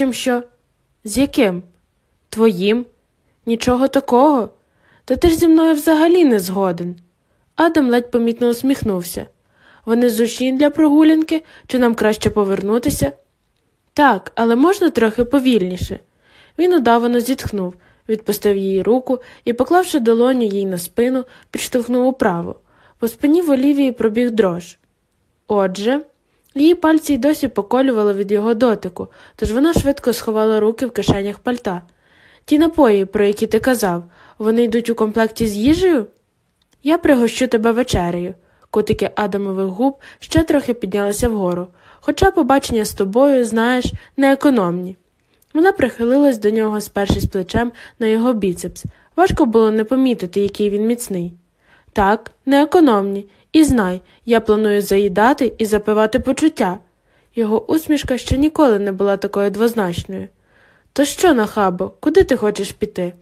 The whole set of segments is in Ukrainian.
Чим що? З яким? Твоїм? Нічого такого? Та ти ж зі мною взагалі не згоден. Адам ледь помітно усміхнувся. Вони зручні для прогулянки, чи нам краще повернутися? Так, але можна трохи повільніше. Він удавано зітхнув, відпустив її руку і, поклавши долоню їй на спину, підштовхнув управо. По спині в Олівії пробіг дрож. Отже, її пальці й досі поколювали від його дотику, тож вона швидко сховала руки в кишенях пальта. Ті напої, про які ти казав, вони йдуть у комплекті з їжею? Я пригощу тебе вечерею. Кутики Адамових губ ще трохи піднялися вгору, хоча побачення з тобою, знаєш, не економні. Вона прихилилась до нього, спершись плечем на його біцепс. Важко було не помітити, який він міцний. Так, не економні, і знай, я планую заїдати і запивати почуття. Його усмішка ще ніколи не була такою двозначною. То що, нахабо, куди ти хочеш піти?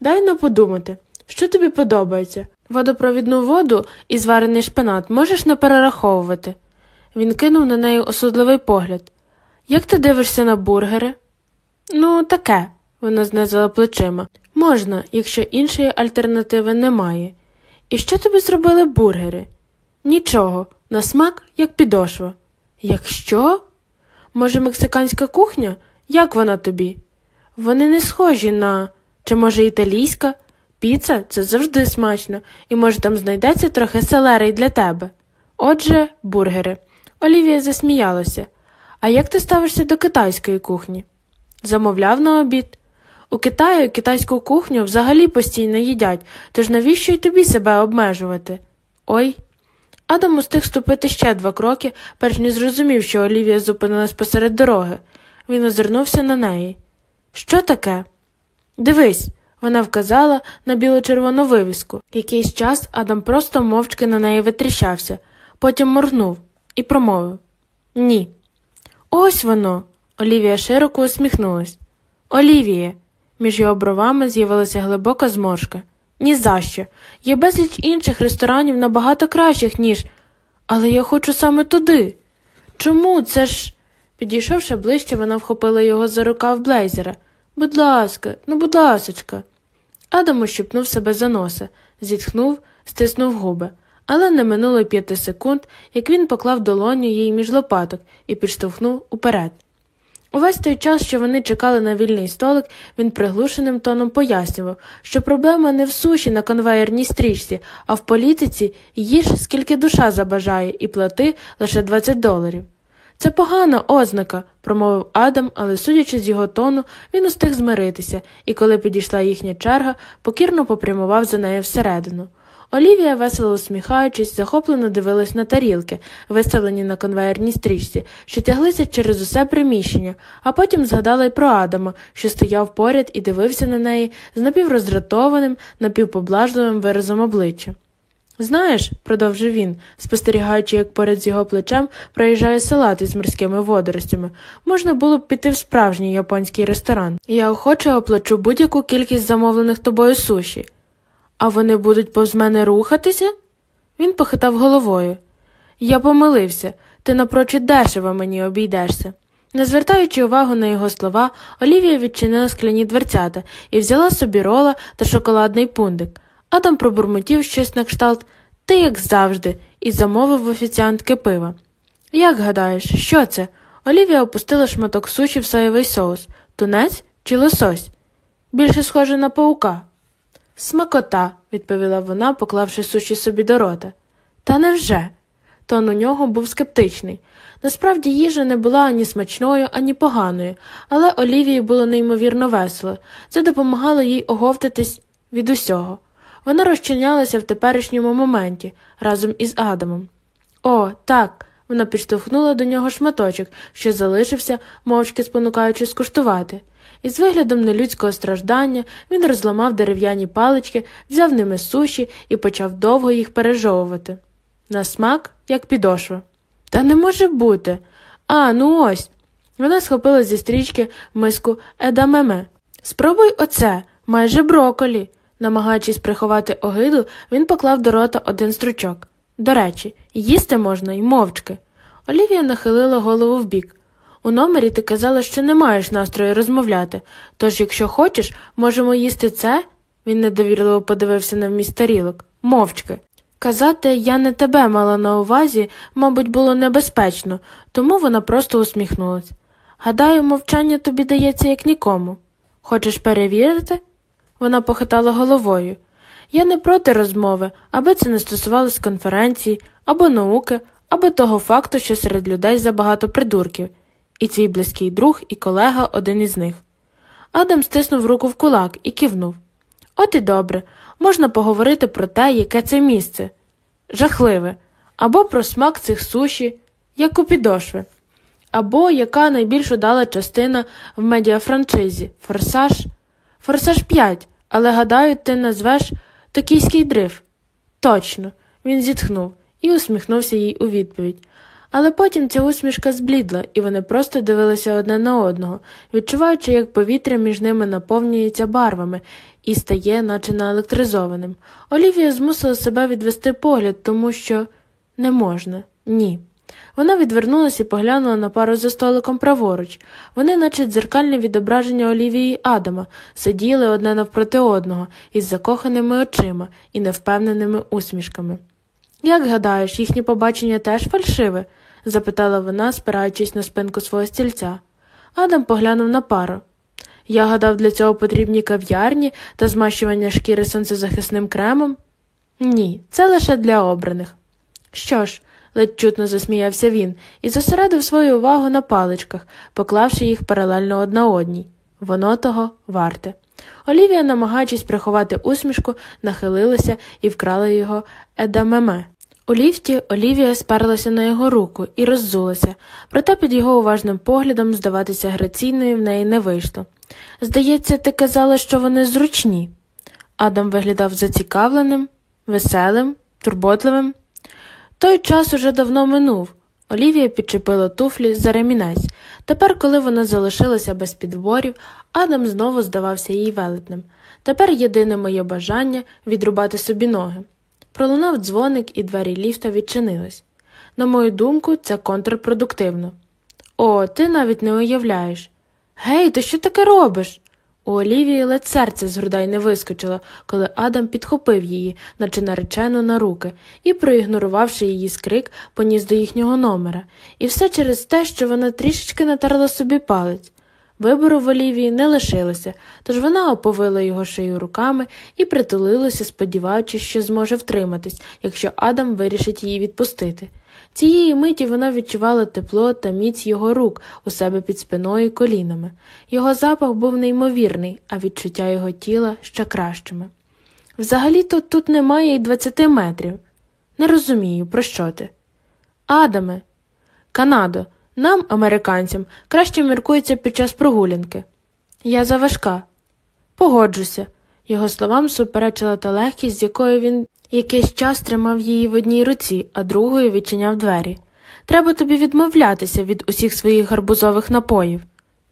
Дай но подумати, що тобі подобається. Водопровідну воду і зварений шпинат можеш не перераховувати. Він кинув на неї осудливий погляд. Як ти дивишся на бургери? Ну, таке, вона знизила плечима. Можна, якщо іншої альтернативи немає. І що тобі зробили бургери? Нічого, на смак, як підошва. Якщо? Може, мексиканська кухня? Як вона тобі? Вони не схожі на. Чи, може, італійська? Піца це завжди смачно, і, може, там знайдеться трохи селери для тебе. Отже, бургери. Олівія засміялася. А як ти ставишся до китайської кухні? Замовляв на обід. У Китаї китайську кухню взагалі постійно їдять, тож навіщо й тобі себе обмежувати? Ой. Адам устиг ступити ще два кроки, перш ніж зрозумів, що Олівія зупинилась посеред дороги. Він озирнувся на неї. Що таке? Дивись, вона вказала на біло-червону вивіску. Якийсь час Адам просто мовчки на неї витріщався, потім моргнув і промовив Ні. Ось воно. Олівія широко усміхнулась. Олівіє. Між його бровами з'явилася глибока зморшка. Ні за що. Є безліч інших ресторанів набагато кращих, ніж. Але я хочу саме туди. Чому це ж. Підійшовши ближче, вона вхопила його за рукав блейзера. Будь ласка, ну, будь ласочка. Адам ущипнув себе за носа, зітхнув, стиснув губи, але не минуло п'яти секунд, як він поклав долоню їй між лопаток і підштовхнув уперед. Увесь той час, що вони чекали на вільний столик, він приглушеним тоном пояснював, що проблема не в суші на конвеєрній стрічці, а в політиці їж скільки душа забажає, і плати лише 20 доларів. Це погана ознака, промовив Адам, але, судячи з його тону, він устиг змиритися, і коли підійшла їхня черга, покірно попрямував за нею всередину. Олівія, весело усміхаючись, захоплено дивилась на тарілки, виставлені на конвеєрній стрічці, що тяглися через усе приміщення, а потім згадала й про Адама, що стояв поряд і дивився на неї з напівроздратованим, напівпоблажливим виразом обличчя. Знаєш, продовжив він, спостерігаючи, як поряд з його плечем проїжджає салат із морськими водоростями, можна було б піти в справжній японський ресторан. Я охоче оплачу будь-яку кількість замовлених тобою суші. А вони будуть повз мене рухатися? Він похитав головою. Я помилився, ти напрочуд дешево мені обійдешся. Не звертаючи увагу на його слова, Олівія відчинила скляні дверцята і взяла собі рола та шоколадний пундик. Адам пробурмотів щось на кшталт ти, як завжди, і замовив офіціантки пива. Як гадаєш, що це? Олівія опустила шматок суші в соєвий соус, тунець чи лосось? Більше схоже на паука. Смакота, відповіла вона, поклавши суші собі до рота. Та невже? Тон у нього був скептичний. Насправді їжа не була ані смачною, ані поганою, але Олівії було неймовірно весело. Це допомагало їй оговтатись від усього. Вона розчинялася в теперішньому моменті разом із Адамом. О, так. Вона підштовхнула до нього шматочок, що залишився, мовчки спонукаючи скуштувати. Із виглядом нелюдського страждання він розламав дерев'яні палички, взяв ними суші і почав довго їх пережовувати. На смак, як підошва. Та не може бути. А, ну ось. Вона схопила зі стрічки миску едамеме. Спробуй оце, майже броколі. Намагаючись приховати огиду, він поклав до рота один стручок. До речі, їсти можна й мовчки. Олівія нахилила голову вбік. У номері ти казала, що не маєш настрою розмовляти, тож, якщо хочеш, можемо їсти це? Він недовірливо подивився на вміст тарілок. Мовчки. Казати я не тебе мала на увазі, мабуть, було небезпечно, тому вона просто усміхнулась. Гадаю, мовчання тобі дається як нікому. Хочеш перевірити? Вона похитала головою. Я не проти розмови, аби це не стосувалось конференції, або науки, або того факту, що серед людей забагато придурків, і твій близький друг і колега один із них. Адам стиснув руку в кулак і кивнув. От і добре, можна поговорити про те, яке це місце. Жахливе, або про смак цих суші, як у підошви, або яка найбільш удала частина в медіафраншизі Форсаж. Форсаж 5, але гадаю, ти назвеш Токійський дриф. Точно, він зітхнув і усміхнувся їй у відповідь. Але потім ця усмішка зблідла, і вони просто дивилися одне на одного, відчуваючи, як повітря між ними наповнюється барвами і стає, наче наелектризованим. Олівія змусила себе відвести погляд, тому що не можна, ні. Вона відвернулася і поглянула на пару за столиком праворуч. Вони, наче дзеркальне відображення Олівії і Адама, сиділи одне навпроти одного із закоханими очима і невпевненими усмішками. Як гадаєш, їхнє побачення теж фальшиве? Запитала вона, спираючись на спинку свого стільця. Адам поглянув на пару. Я гадав, для цього потрібні кав'ярні та змащування шкіри сонцезахисним кремом? Ні, це лише для обраних. Що ж, ледь чутно засміявся він і зосередив свою увагу на паличках, поклавши їх паралельно одна одній. Воно того варте. Олівія, намагаючись приховати усмішку, нахилилася і вкрала його едамеме. У ліфті Олівія сперлася на його руку і роззулася, проте під його уважним поглядом здаватися граційною в неї не вийшло. Здається, ти казала, що вони зручні. Адам виглядав зацікавленим, веселим, турботливим. Той час уже давно минув. Олівія підчепила туфлі за ремінець. Тепер, коли вона залишилася без підборів, Адам знову здавався їй велетним. Тепер єдине моє бажання відрубати собі ноги. Пролунав дзвоник, і двері ліфта відчинились. На мою думку, це контрпродуктивно. О, ти навіть не уявляєш. Гей, ти що таке робиш? У Олівії ледь серце з грудей не вискочило, коли Адам підхопив її, наче наречену на руки, і, проігнорувавши її скрик, поніс до їхнього номера, і все через те, що вона трішечки натерла собі палець. Вибору в Олівії не лишилося, тож вона оповила його шию руками і притулилася, сподіваючись, що зможе втриматись, якщо Адам вирішить її відпустити. Цієї миті вона відчувала тепло та міць його рук у себе під спиною і колінами. Його запах був неймовірний, а відчуття його тіла ще кращими. Взагалі то тут немає й двадцяти метрів. Не розумію, про що ти. Адаме, Канадо, нам, американцям, краще міркується під час прогулянки. Я заважка. Погоджуся. Його словам суперечила та легкість, з якою він якийсь час тримав її в одній руці, а другою відчиняв двері. Треба тобі відмовлятися від усіх своїх гарбузових напоїв.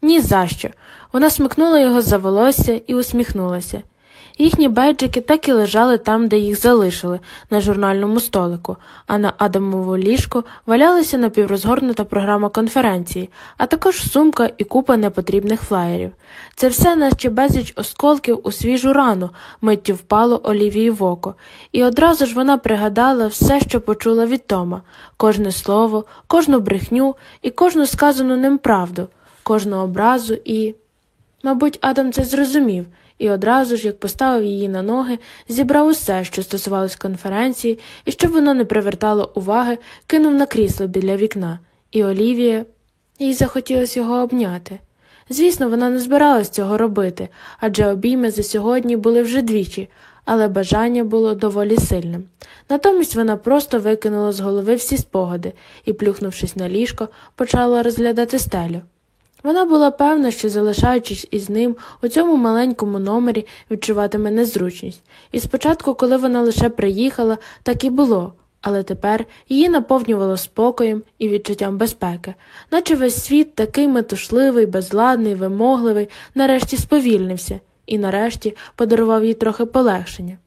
Ні за що. Вона смикнула його за волосся і усміхнулася. Їхні бейджики так і лежали там, де їх залишили, на журнальному столику, а на Адамову ліжку валялася напіврозгорнута програма конференції, а також сумка і купа непотрібних флаєрів. Це все, наче безліч осколків у свіжу рану, миттю впало Олівії в око, і одразу ж вона пригадала все, що почула від Тома, кожне слово, кожну брехню і кожну сказану ним правду, кожну образу і. Мабуть, Адам це зрозумів і одразу ж, як поставив її на ноги, зібрав усе, що стосувалось конференції, і щоб воно не привертало уваги, кинув на крісло біля вікна, і Олівія їй захотілося його обняти. Звісно, вона не збиралась цього робити, адже обійми за сьогодні були вже двічі, але бажання було доволі сильним. Натомість вона просто викинула з голови всі спогади і, плюхнувшись на ліжко, почала розглядати стелю. Вона була певна, що, залишаючись із ним у цьому маленькому номері, відчуватиме незручність, і спочатку, коли вона лише приїхала, так і було, але тепер її наповнювало спокоєм і відчуттям безпеки, наче весь світ такий метушливий, безладний, вимогливий, нарешті сповільнився і нарешті подарував їй трохи полегшення.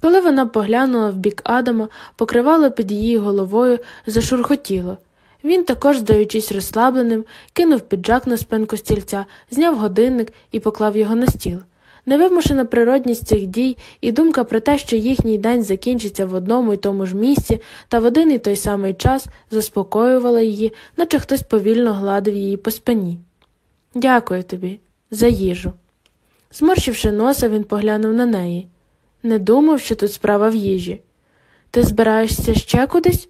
Коли вона поглянула в бік Адама, покривало під її головою зашурхотіло. Він також, здаючись розслабленим, кинув піджак на спинку стільця, зняв годинник і поклав його на стіл. Невимушена природність цих дій і думка про те, що їхній день закінчиться в одному й тому ж місці та в один і той самий час заспокоювала її, наче хтось повільно гладив її по спині. Дякую тобі, за їжу. Зморщивши носа, він поглянув на неї. Не думав, що тут справа в їжі. Ти збираєшся ще кудись?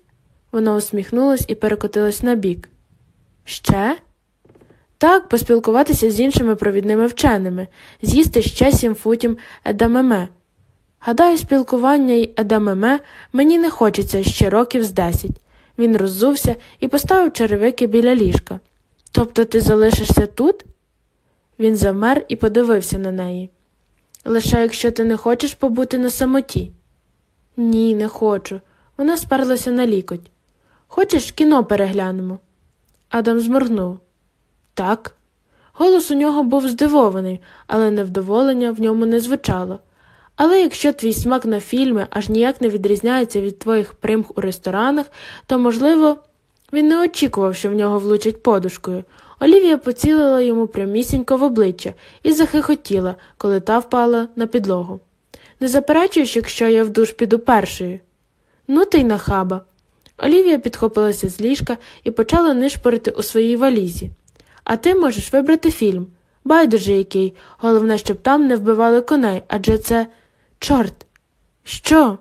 Вона усміхнулась і перекотилась на бік. Ще? Так, поспілкуватися з іншими провідними вченими, з'їсти ще сім футів едамеме. Гадаю, спілкування й едамеме мені не хочеться ще років з десять. Він роззувся і поставив черевики біля ліжка. Тобто ти залишишся тут? Він завмер і подивився на неї. Лише якщо ти не хочеш побути на самоті. Ні, не хочу. Вона сперлася на лікоть. Хочеш, кіно переглянемо? Адам зморгнув. Так. Голос у нього був здивований, але невдоволення в ньому не звучало. Але якщо твій смак на фільми аж ніяк не відрізняється від твоїх примх у ресторанах, то, можливо, він не очікував, що в нього влучить подушкою. Олівія поцілила йому прямісінько в обличчя і захихотіла, коли та впала на підлогу. Не заперечуєш, якщо я в душ піду першою. Ну ти й нахаба. Олівія підхопилася з ліжка і почала нишпорити у своїй валізі. А ти можеш вибрати фільм. Байдуже який. Головне, щоб там не вбивали коней, адже це. Чорт. Що?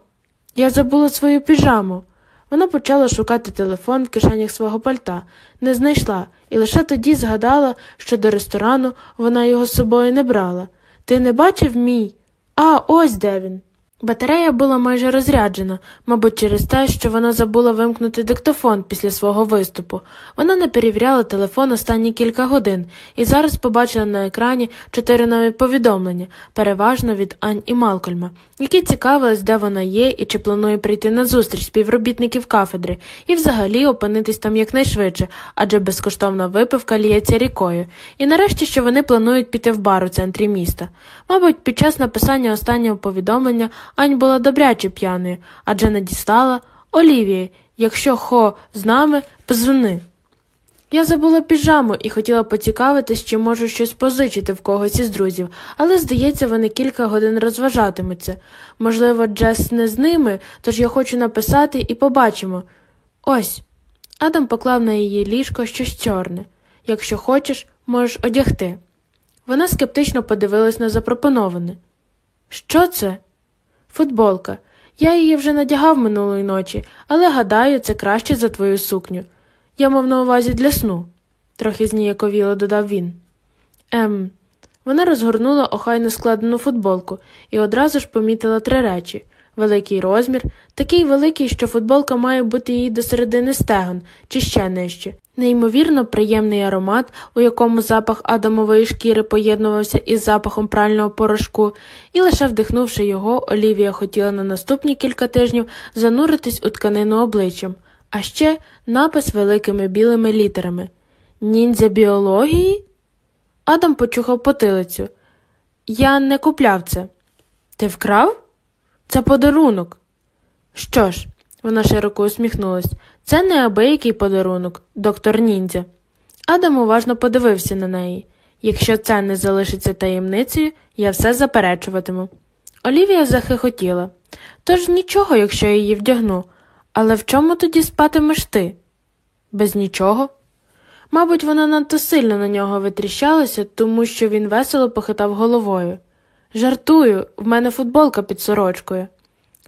Я забула свою піжаму. Вона почала шукати телефон в кишенях свого пальта, не знайшла, і лише тоді згадала, що до ресторану вона його з собою не брала. Ти не бачив мій? А, ось де він. Батарея була майже розряджена, мабуть, через те, що вона забула вимкнути диктофон після свого виступу. Вона не перевіряла телефон останні кілька годин і зараз побачила на екрані чотири нові повідомлення, переважно від Ань і Малкольма, які цікавились, де вона є і чи планує прийти на зустріч співробітників кафедри, і взагалі опинитись там якнайшвидше, адже безкоштовна випивка ліється рікою, і нарешті, що вони планують піти в бар у центрі міста. Мабуть, під час написання останнього повідомлення. Ань була добряче п'яною, адже не дістала Олівії, якщо хо з нами, позвони. Я забула піжаму і хотіла поцікавитись, чи можу щось позичити в когось із друзів, але, здається, вони кілька годин розважатимуться. Можливо, Джес не з ними, тож я хочу написати і побачимо. Ось. Адам поклав на її ліжко щось чорне. Якщо хочеш, можеш одягти. Вона скептично подивилась на запропоноване. Що це? Футболка. Я її вже надягав минулої ночі, але гадаю, це краще за твою сукню. Я мав на увазі для сну, трохи зніяковіло додав він. Ем, вона розгорнула охайно складену футболку і одразу ж помітила три речі великий розмір, такий великий, що футболка має бути їй до середини стегон чи ще нижче, неймовірно приємний аромат, у якому запах адамової шкіри поєднувався із запахом прального порошку, і лише вдихнувши його, Олівія хотіла на наступні кілька тижнів зануритись у тканину обличчям, а ще напис великими білими літерами Ніндзя біології? Адам почухав потилицю. Я не купляв це. Ти вкрав? Це подарунок. Що ж, вона широко усміхнулась, це неабиякий подарунок, доктор ніндзя. Адам уважно подивився на неї. Якщо це не залишиться таємницею, я все заперечуватиму. Олівія захихотіла. Тож нічого, якщо я її вдягну. Але в чому тоді спатимеш ти? Без нічого. Мабуть, вона надто сильно на нього витріщалася, тому що він весело похитав головою. Жартую, в мене футболка під сорочкою.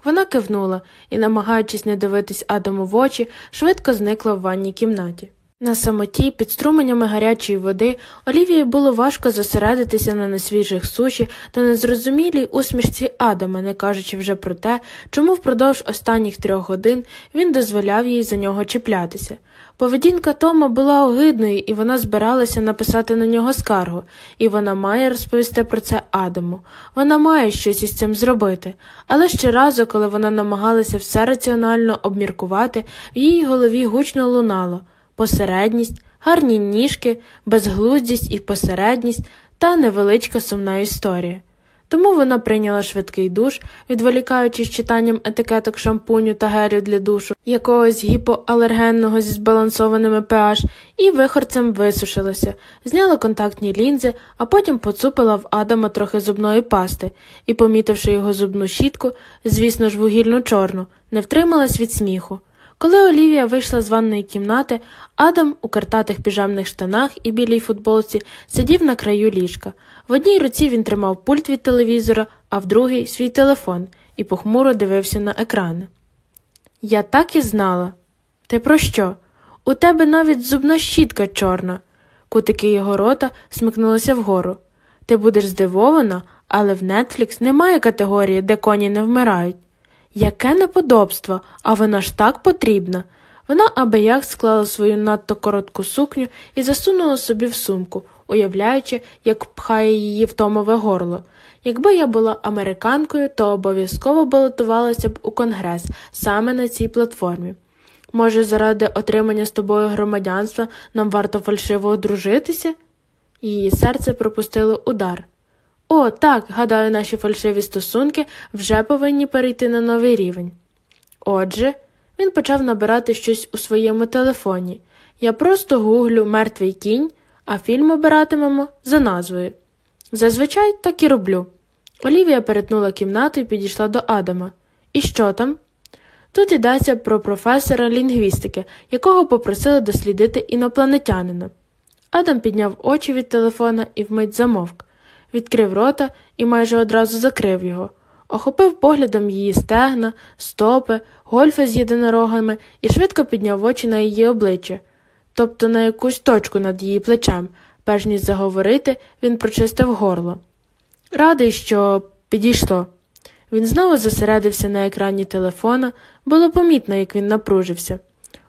Вона кивнула і, намагаючись не дивитись Адаму в очі, швидко зникла в ванній кімнаті. На самоті, під струменями гарячої води, Олівії було важко зосередитися на несвіжих суші та незрозумілій усмішці Адама, не кажучи вже про те, чому впродовж останніх трьох годин він дозволяв їй за нього чіплятися. Поведінка Тома була огидною, і вона збиралася написати на нього скаргу, і вона має розповісти про це Адаму. Вона має щось із цим зробити. Але щоразу, коли вона намагалася все раціонально обміркувати, в її голові гучно лунало посередність, гарні ніжки, безглуздість і посередність та невеличка сумна історія. Тому вона прийняла швидкий душ, відволікаючись читанням етикеток шампуню та гелю для душу, якогось гіпоалергенного зі збалансованими pH, і вихорцем висушилася, зняла контактні лінзи, а потім поцупила в Адама трохи зубної пасти і, помітивши його зубну щітку, звісно ж вугільно чорну, не втрималась від сміху. Коли Олівія вийшла з ванної кімнати, Адам у картатих піжамних штанах і білій футболці сидів на краю ліжка. В одній руці він тримав пульт від телевізора, а в другій свій телефон і похмуро дивився на екрани. Я так і знала. Ти про що? У тебе навіть зубна щітка чорна. Кутики його рота смикнулися вгору. Ти будеш здивована, але в Netflix немає категорії, де коні не вмирають. Яке неподобство, а вона ж так потрібна. Вона абияк склала свою надто коротку сукню і засунула собі в сумку, уявляючи, як пхає її в томове горло. Якби я була американкою, то обов'язково балотувалася б у конгрес саме на цій платформі. Може, заради отримання з тобою громадянства нам варто фальшиво одружитися? Її серце пропустило удар. О, так, гадаю, наші фальшиві стосунки вже повинні перейти на новий рівень. Отже, він почав набирати щось у своєму телефоні. Я просто гуглю мертвий кінь, а фільм обиратимемо за назвою. Зазвичай так і роблю. Олівія перетнула кімнату і підійшла до Адама. І що там? Тут йдеться про професора лінгвістики, якого попросили дослідити інопланетянина. Адам підняв очі від телефона і вмить замовк, відкрив рота і майже одразу закрив його, охопив поглядом її стегна, стопи, гольфи з єдинорогами і швидко підняв очі на її обличчя, тобто на якусь точку над її плечем, перш ніж заговорити, він прочистив горло. Радий, що підійшло. Він знову зосередився на екрані телефона, було помітно, як він напружився.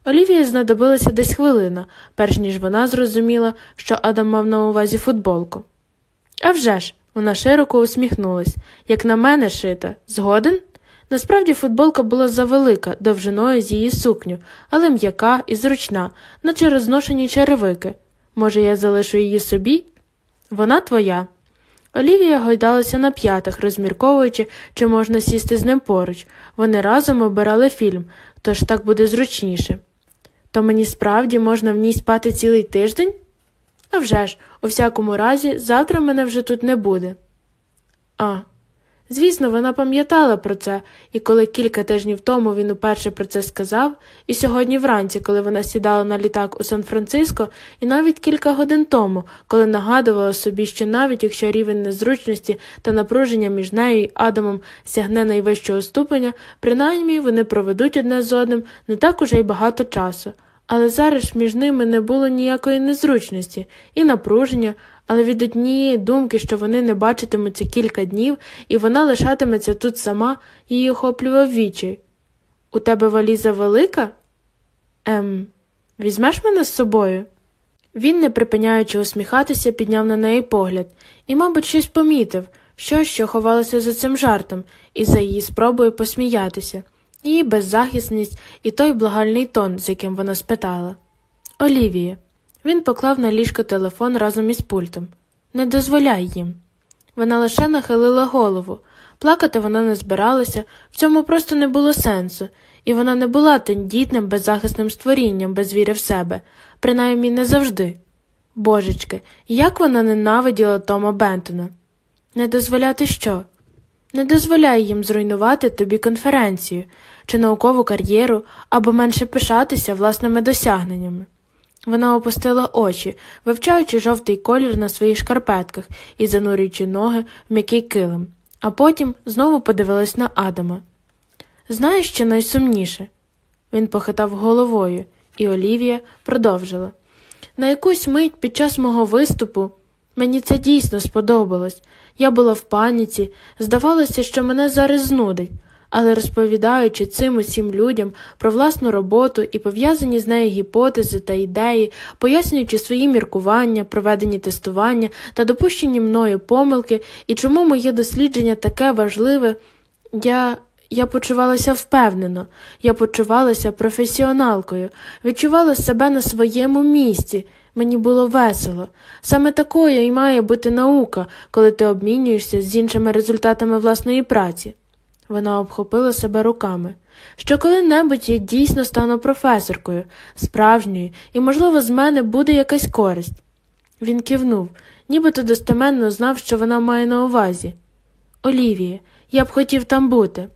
Олівії знадобилася десь хвилина, перш ніж вона зрозуміла, що Адам мав на увазі футболку. «А вже ж!» – вона широко усміхнулась, як на мене шита. Згоден? Насправді футболка була завелика, довжиною з її сукню, але м'яка і зручна, наче розношені черевики. Може, я залишу її собі? Вона твоя. Олівія гойдалася на п'ятах, розмірковуючи, чи можна сісти з ним поруч. Вони разом обирали фільм, тож так буде зручніше. То мені справді можна в ній спати цілий тиждень? А вже ж, у всякому разі, завтра мене вже тут не буде. А. Звісно, вона пам'ятала про це, і коли кілька тижнів тому він уперше про це сказав, і сьогодні вранці, коли вона сідала на літак у Сан-Франциско, і навіть кілька годин тому, коли нагадувала собі, що навіть якщо рівень незручності та напруження між нею і Адамом сягне найвищого ступеня, принаймні вони проведуть одне з одним не так уже й багато часу. Але зараз між ними не було ніякої незручності і напруження, але від однієї думки, що вони не бачитимуться кілька днів, і вона лишатиметься тут сама, її охоплював вічай. У тебе валіза велика? Ем, візьмеш мене з собою? Він, не припиняючи усміхатися, підняв на неї погляд і, мабуть, щось помітив, що, що ховалося за цим жартом, і за її спробою посміятися, її беззахисність і той благальний тон, з яким вона спитала. Олівія. Він поклав на ліжко телефон разом із пультом. Не дозволяй їм. Вона лише нахилила голову. Плакати вона не збиралася, в цьому просто не було сенсу, і вона не була тендітним, беззахисним створінням без віри в себе, принаймні не завжди. Божечки, як вона ненавиділа Тома Бентона. Не дозволяти що? Не дозволяй їм зруйнувати тобі конференцію чи наукову кар'єру або менше пишатися власними досягненнями. Вона опустила очі, вивчаючи жовтий колір на своїх шкарпетках і занурюючи ноги в м'який килим, а потім знову подивилась на Адама. Знаєш, що найсумніше? Він похитав головою, і Олівія продовжила. На якусь мить під час мого виступу мені це дійсно сподобалось. Я була в паніці, здавалося, що мене зараз знудить але розповідаючи цим усім людям про власну роботу і пов'язані з нею гіпотези та ідеї, пояснюючи свої міркування, проведені тестування та допущені мною помилки, і чому моє дослідження таке важливе, я. Я почувалася впевнено, я почувалася професіоналкою, відчувала себе на своєму місці. Мені було весело. Саме такою і має бути наука, коли ти обмінюєшся з іншими результатами власної праці. Вона обхопила себе руками. Що коли-небудь я дійсно стану професоркою, справжньою, і, можливо, з мене буде якась користь. Він кивнув, нібито достеменно знав, що вона має на увазі. Олівія, я б хотів там бути.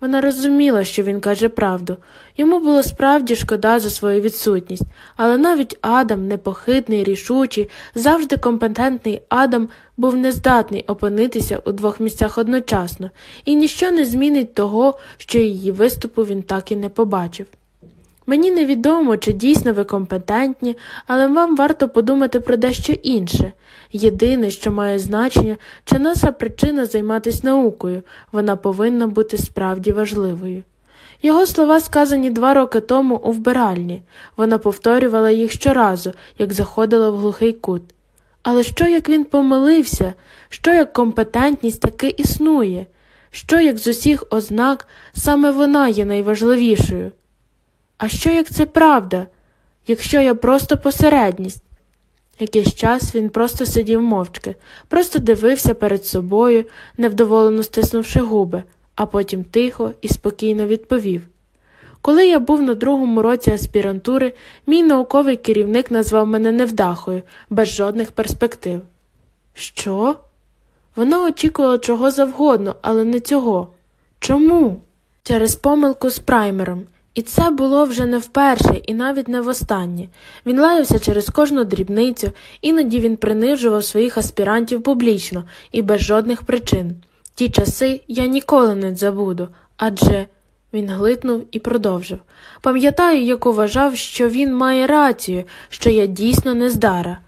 Вона розуміла, що він каже правду. Йому було справді шкода за свою відсутність, але навіть Адам, непохитний, рішучий, завжди компетентний Адам, був нездатний опинитися у двох місцях одночасно, і ніщо не змінить того, що її виступу він так і не побачив. Мені невідомо, чи дійсно ви компетентні, але вам варто подумати про дещо інше. Єдине, що має значення, чи наша причина займатися наукою, вона повинна бути справді важливою. Його слова сказані два роки тому у вбиральні, вона повторювала їх щоразу, як заходила в глухий кут. Але що як він помилився, що як компетентність таки існує, що як з усіх ознак саме вона є найважливішою? А що як це правда, якщо я просто посередність? Якийсь час він просто сидів мовчки, просто дивився перед собою, невдоволено стиснувши губи, а потім тихо і спокійно відповів. Коли я був на другому році аспірантури, мій науковий керівник назвав мене невдахою, без жодних перспектив. Що? Вона очікувала чого завгодно, але не цього. Чому? Через помилку з праймером. І це було вже не вперше і навіть не востаннє. Він лаявся через кожну дрібницю, іноді він принижував своїх аспірантів публічно і без жодних причин. Ті часи я ніколи не забуду, адже він глитнув і продовжив. Пам'ятаю, як вважав, що він має рацію, що я дійсно нездара.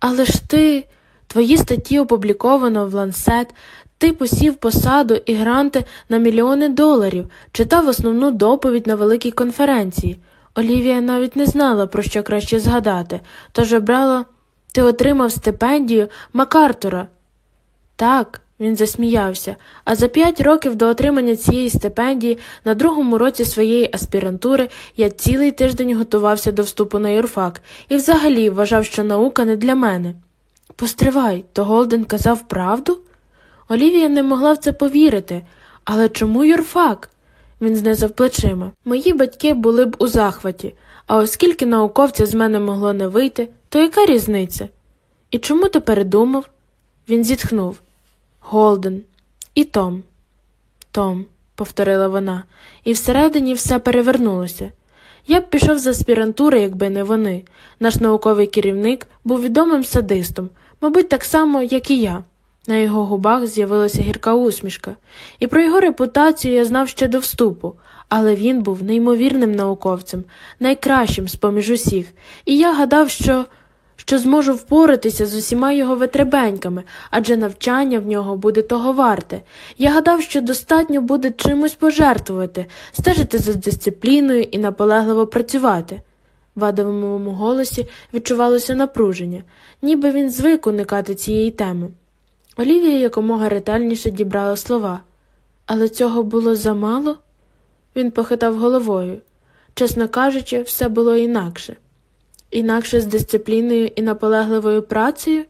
Але ж ти, твої статті опубліковано в лансет, ти посів посаду і гранти на мільйони доларів, читав основну доповідь на великій конференції. Олівія навіть не знала, про що краще згадати, тож обрала ти отримав стипендію Макартура. Так, він засміявся, а за п'ять років до отримання цієї стипендії на другому році своєї аспірантури я цілий тиждень готувався до вступу на юрфак і взагалі вважав, що наука не для мене. Постривай, то Голден казав правду? Олівія не могла в це повірити. Але чому юрфак? Він знизав плечима. Мої батьки були б у захваті, а оскільки науковця з мене могло не вийти, то яка різниця? І чому ти передумав? Він зітхнув. Голден. І Том. Том, повторила вона, і всередині все перевернулося. Я б пішов з аспірантури, якби не вони. Наш науковий керівник був відомим садистом, мабуть, так само, як і я. На його губах з'явилася гірка усмішка, і про його репутацію я знав ще до вступу, але він був неймовірним науковцем, найкращим з поміж усіх, і я гадав, що що зможу впоратися з усіма його витребеньками, адже навчання в нього буде того варте. Я гадав, що достатньо буде чимось пожертвувати, стежити за дисципліною і наполегливо працювати. В Адамовому голосі відчувалося напруження, ніби він звик уникати цієї теми. Олівія якомога ретельніше дібрала слова. Але цього було замало? Він похитав головою. Чесно кажучи, все було інакше. Інакше з дисципліною і наполегливою працею?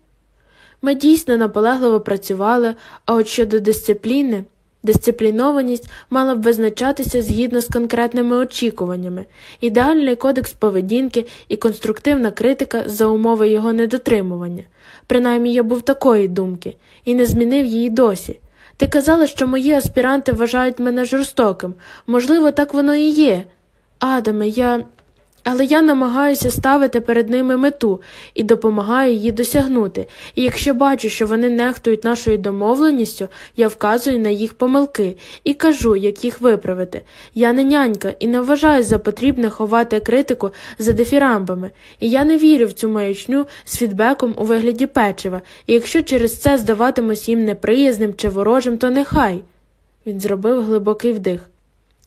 Ми дійсно наполегливо працювали, а от щодо дисципліни, дисциплінованість мала б визначатися згідно з конкретними очікуваннями, ідеальний кодекс поведінки і конструктивна критика за умови його недотримування. Принаймні я був такої думки і не змінив її досі. Ти казала, що мої аспіранти вважають мене жорстоким. Можливо, так воно і є. Адаме, я але я намагаюся ставити перед ними мету і допомагаю її досягнути, і якщо бачу, що вони нехтують нашою домовленістю, я вказую на їх помилки і кажу, як їх виправити. Я не нянька і не вважаю за потрібне ховати критику за дефірамбами, і я не вірю в цю маячню з фідбеком у вигляді печива, і якщо через це здаватимусь їм неприязним чи ворожим, то нехай. Він зробив глибокий вдих.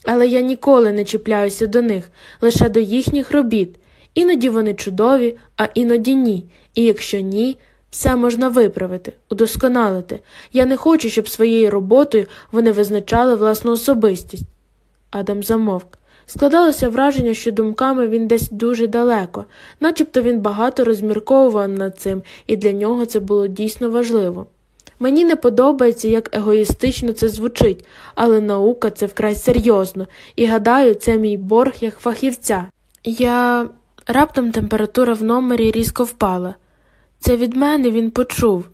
Але я ніколи не чіпляюся до них, лише до їхніх робіт. Іноді вони чудові, а іноді ні. І якщо ні, все можна виправити, удосконалити. Я не хочу, щоб своєю роботою вони визначали власну особистість. Адам замовк. Складалося враження, що думками він десь дуже далеко, начебто він багато розмірковував над цим, і для нього це було дійсно важливо. Мені не подобається, як егоїстично це звучить, але наука це вкрай серйозно, і гадаю, це мій борг як фахівця. Я раптом температура в номері різко впала. Це від мене він почув,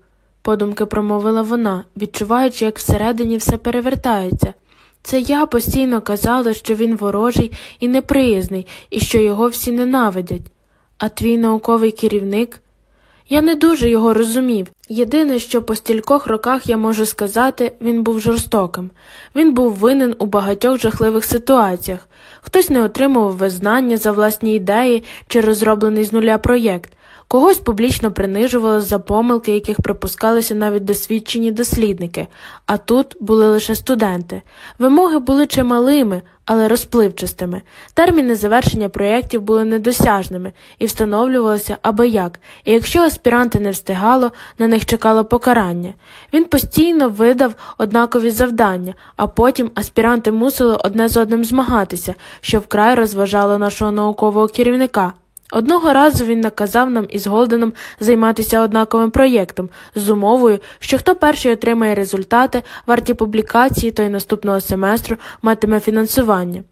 подумки промовила вона, відчуваючи, як всередині все перевертається. Це я постійно казала, що він ворожий і неприязний, і що його всі ненавидять. А твій науковий керівник? Я не дуже його розумів. Єдине, що по стількох роках я можу сказати, він був жорстоким. Він був винен у багатьох жахливих ситуаціях. Хтось не отримував визнання за власні ідеї чи розроблений з нуля проєкт, когось публічно принижували за помилки, яких припускалися навіть досвідчені дослідники, а тут були лише студенти. Вимоги були чималими, але розпливчастими. Терміни завершення проєктів були недосяжними і встановлювалися аби як, і якщо аспіранти не встигало, на них чекало покарання. Він постійно видав однакові завдання, а потім аспіранти мусили одне з одним змагатися, що вкрай розважало нашого наукового керівника. Одного разу він наказав нам із Голденом займатися однаковим проєктом з умовою, що хто перший отримає результати, варті публікації, той наступного семестру матиме фінансування.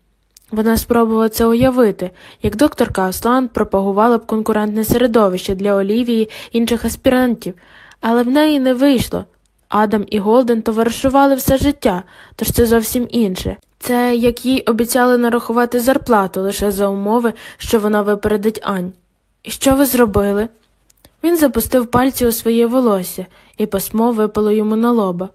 Вона спробувала це уявити, як докторка Аслан пропагувала б конкурентне середовище для Олівії інших аспірантів, але в неї не вийшло. Адам і Голден товаришували все життя, тож це зовсім інше. Це як їй обіцяли нарахувати зарплату лише за умови, що вона випередить Ань. І що ви зробили? Він запустив пальці у своє волосся, і пасмо випало йому на лоба.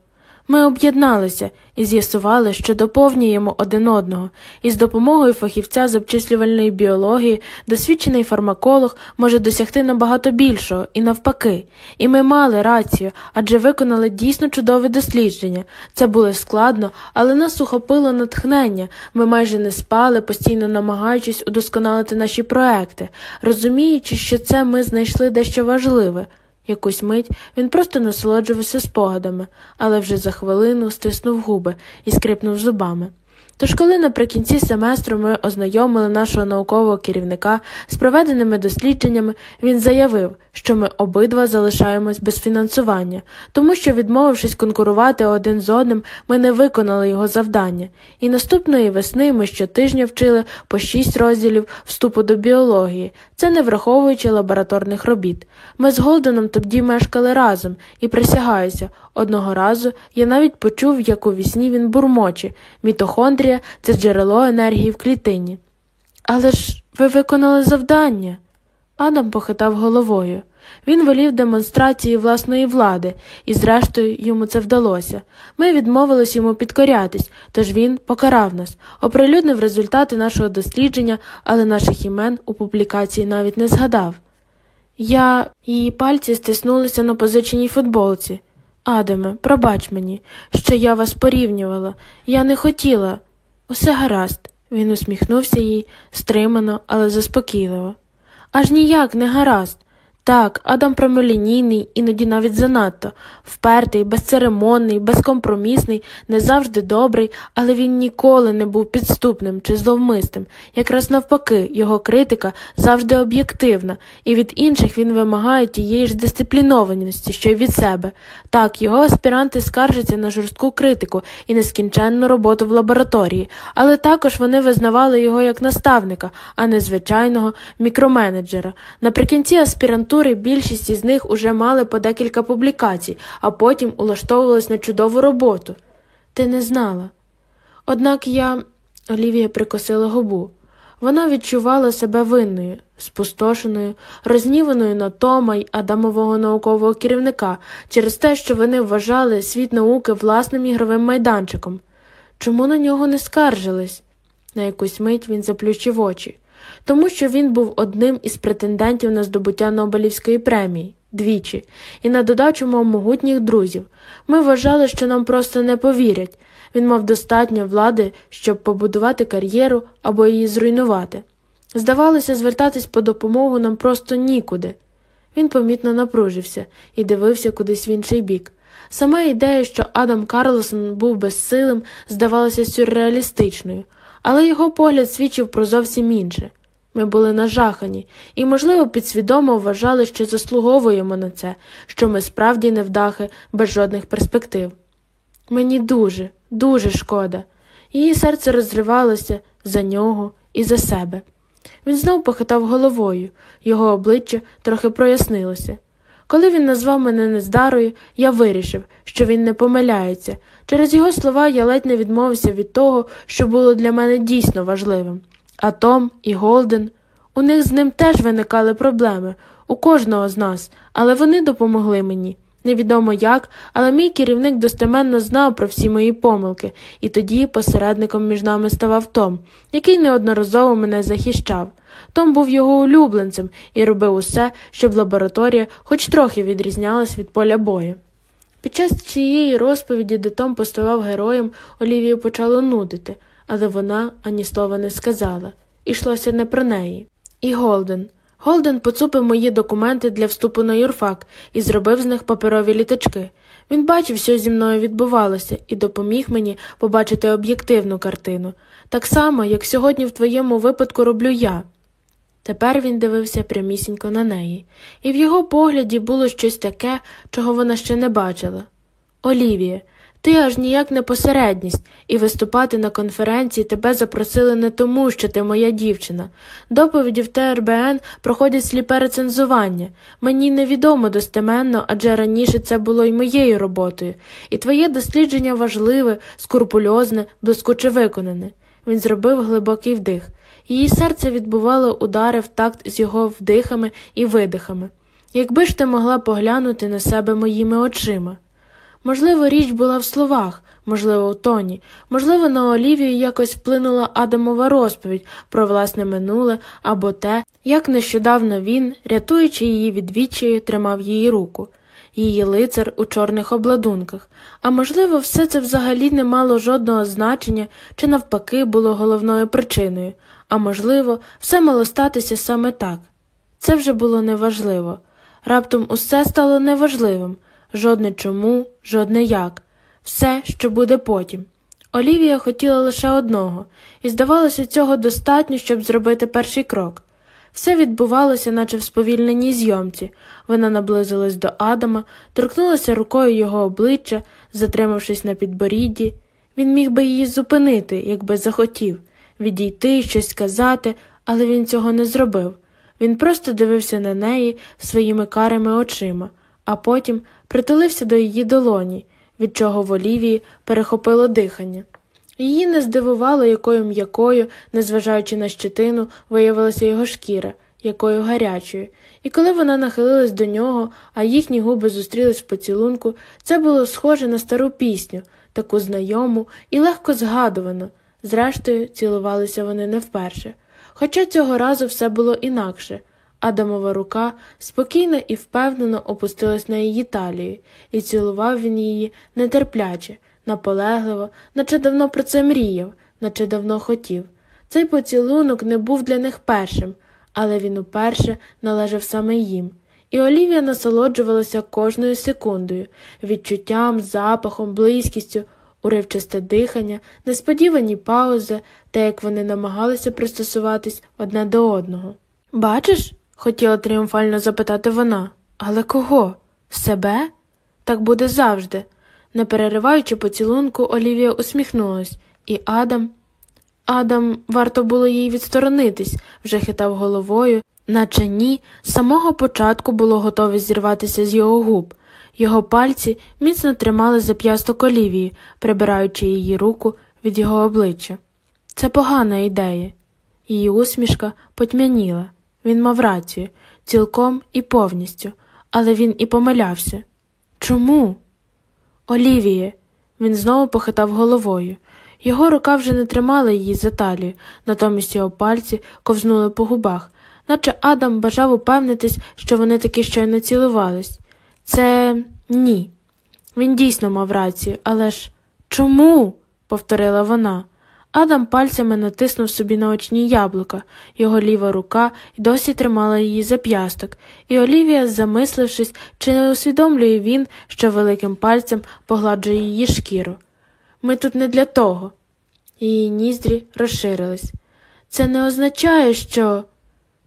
Ми об'єдналися і з'ясували, що доповнюємо один одного, і з допомогою фахівця з обчислювальної біології досвідчений фармаколог може досягти набагато більшого і навпаки. І ми мали рацію, адже виконали дійсно чудове дослідження. Це було складно, але нас ухопило натхнення. Ми майже не спали, постійно намагаючись удосконалити наші проекти, розуміючи, що це ми знайшли дещо важливе. Якусь мить він просто насолоджувався спогадами, але вже за хвилину стиснув губи і скрипнув зубами. Тож, коли наприкінці семестру ми ознайомили нашого наукового керівника з проведеними дослідженнями, він заявив, що ми обидва залишаємось без фінансування, тому що, відмовившись конкурувати один з одним, ми не виконали його завдання, і наступної весни ми щотижня вчили по шість розділів вступу до біології, це не враховуючи лабораторних робіт. Ми з Голденом тоді мешкали разом і присягаюся, одного разу я навіть почув, як у вісні він бурмоче, мітохондрія це джерело енергії в клітині. Але ж ви виконали завдання. Адам похитав головою. Він волів демонстрації власної влади, і, зрештою, йому це вдалося. Ми відмовились йому підкорятись, тож він покарав нас, оприлюднив результати нашого дослідження, але наших імен у публікації навіть не згадав. Я її пальці стиснулися на позиченій футболці. Адаме, пробач мені, що я вас порівнювала. Я не хотіла. Усе гаразд. Він усміхнувся їй стримано, але заспокійливо. Аж ніяк не гаразд. Так, Адам прямолінійний, іноді навіть занадто, впертий, безцеремонний, безкомпромісний, не завжди добрий, але він ніколи не був підступним чи зловмисним. Якраз навпаки, його критика завжди об'єктивна, і від інших він вимагає тієї ж дисциплінованості, що й від себе. Так, його аспіранти скаржаться на жорстку критику і нескінченну роботу в лабораторії, але також вони визнавали його як наставника, а не звичайного мікроменеджера. Наприкінці аспірантури більшість із них уже мали по декілька публікацій, а потім улаштовувались на чудову роботу. Ти не знала. Однак я. Олівія прикосила губу. Вона відчувала себе винною, спустошеною, розніваною на Тома й Адамового наукового керівника через те, що вони вважали світ науки власним ігровим майданчиком. Чому на нього не скаржились? На якусь мить він заплющив очі тому що він був одним із претендентів на здобуття Нобелівської премії двічі, і на додачу мав могутніх друзів. Ми вважали, що нам просто не повірять. Він мав достатньо влади, щоб побудувати кар'єру або її зруйнувати. Здавалося, звертатись по допомогу нам просто нікуди. Він помітно напружився і дивився кудись в інший бік. Сама ідея, що Адам Карлсон був безсилим, здавалася сюрреалістичною але його погляд свідчив про зовсім інше. Ми були нажахані і, можливо, підсвідомо вважали, що заслуговуємо на це, що ми справді невдахи без жодних перспектив. Мені дуже, дуже шкода. Її серце розривалося за нього і за себе. Він знов похитав головою, його обличчя трохи прояснилося. Коли він назвав мене нездарою, я вирішив, що він не помиляється. Через його слова я ледь не відмовився від того, що було для мене дійсно важливим. А Том і Голден, у них з ним теж виникали проблеми, у кожного з нас, але вони допомогли мені. Невідомо як, але мій керівник достеменно знав про всі мої помилки, і тоді посередником між нами ставав Том, який неодноразово мене захищав. Том був його улюбленцем і робив усе, щоб лабораторія хоч трохи відрізнялась від поля бою. Під час цієї розповіді, де Том поставав героєм, Олівію почало нудити, але вона ані слова не сказала. Ішлося не про неї. І Голден. Голден поцупив мої документи для вступу на юрфак і зробив з них паперові літачки. Він бачив, що зі мною відбувалося, і допоміг мені побачити об'єктивну картину, так само, як сьогодні в твоєму випадку роблю я. Тепер він дивився прямісінько на неї, і в його погляді було щось таке, чого вона ще не бачила. Олівія, ти аж ніяк не посередність, і виступати на конференції тебе запросили не тому, що ти моя дівчина. Доповіді в ТРБН проходять сліпе рецензування. Мені невідомо достеменно, адже раніше це було й моєю роботою, і твоє дослідження важливе, скрупульозне, блискуче виконане. Він зробив глибокий вдих. Її серце відбувало удари в такт з його вдихами і видихами. Якби ж ти могла поглянути на себе моїми очима. Можливо, річ була в словах, можливо, у тоні, можливо, на Олівію якось вплинула Адамова розповідь про власне минуле або те, як нещодавно він, рятуючи її від відчаю, тримав її руку, її лицар у чорних обладунках, а можливо, все це взагалі не мало жодного значення чи навпаки було головною причиною, а можливо, все мало статися саме так. Це вже було неважливо. Раптом усе стало неважливим жодне чому, жодне як, все, що буде потім. Олівія хотіла лише одного, і здавалося, цього достатньо, щоб зробити перший крок. Все відбувалося, наче в сповільненій зйомці. Вона наблизилась до Адама, торкнулася рукою його обличчя, затримавшись на підборідді. Він міг би її зупинити, якби захотів, відійти, щось сказати, але він цього не зробив. Він просто дивився на неї своїми карими очима, а потім притулився до її долоні, від чого в Олівії перехопило дихання. Її не здивувало, якою м'якою, незважаючи на щетину, виявилася його шкіра, якою гарячою, і коли вона нахилилась до нього, а їхні губи зустрілись в поцілунку, це було схоже на стару пісню, таку знайому і легко згадувану. Зрештою, цілувалися вони не вперше. Хоча цього разу все було інакше. Адамова рука спокійно і впевнено опустилась на її талію, і цілував він її нетерпляче, наполегливо, наче давно про це мріяв, наче давно хотів. Цей поцілунок не був для них першим, але він уперше належав саме їм. І Олівія насолоджувалася кожною секундою, відчуттям, запахом, близькістю, уривчасте дихання, несподівані паузи, те, як вони намагалися пристосуватись одне до одного. Бачиш? Хотіла тріумфально запитати вона. Але кого? Себе? Так буде завжди. Не перериваючи поцілунку, Олівія усміхнулась, і Адам. Адам, варто було їй відсторонитись, вже хитав головою, наче ні, з самого початку було готове зірватися з його губ. Його пальці міцно тримали зап'ясток Олівії, прибираючи її руку від його обличчя. Це погана ідея. Її усмішка потьмяніла. Він мав рацію, цілком і повністю, але він і помилявся. Чому? Олівіє. Він знову похитав головою. Його рука вже не тримала її за талію, натомість його пальці ковзнули по губах, наче Адам бажав упевнитись, що вони таки щойно цілувались. Це ні. Він дійсно мав рацію, але ж чому? повторила вона. Адам пальцями натиснув собі на очні яблука, його ліва рука досі тримала її зап'ясток, і Олівія, замислившись, чи не усвідомлює він, що великим пальцем погладжує її шкіру. Ми тут не для того. Її ніздрі розширились. Це не означає, що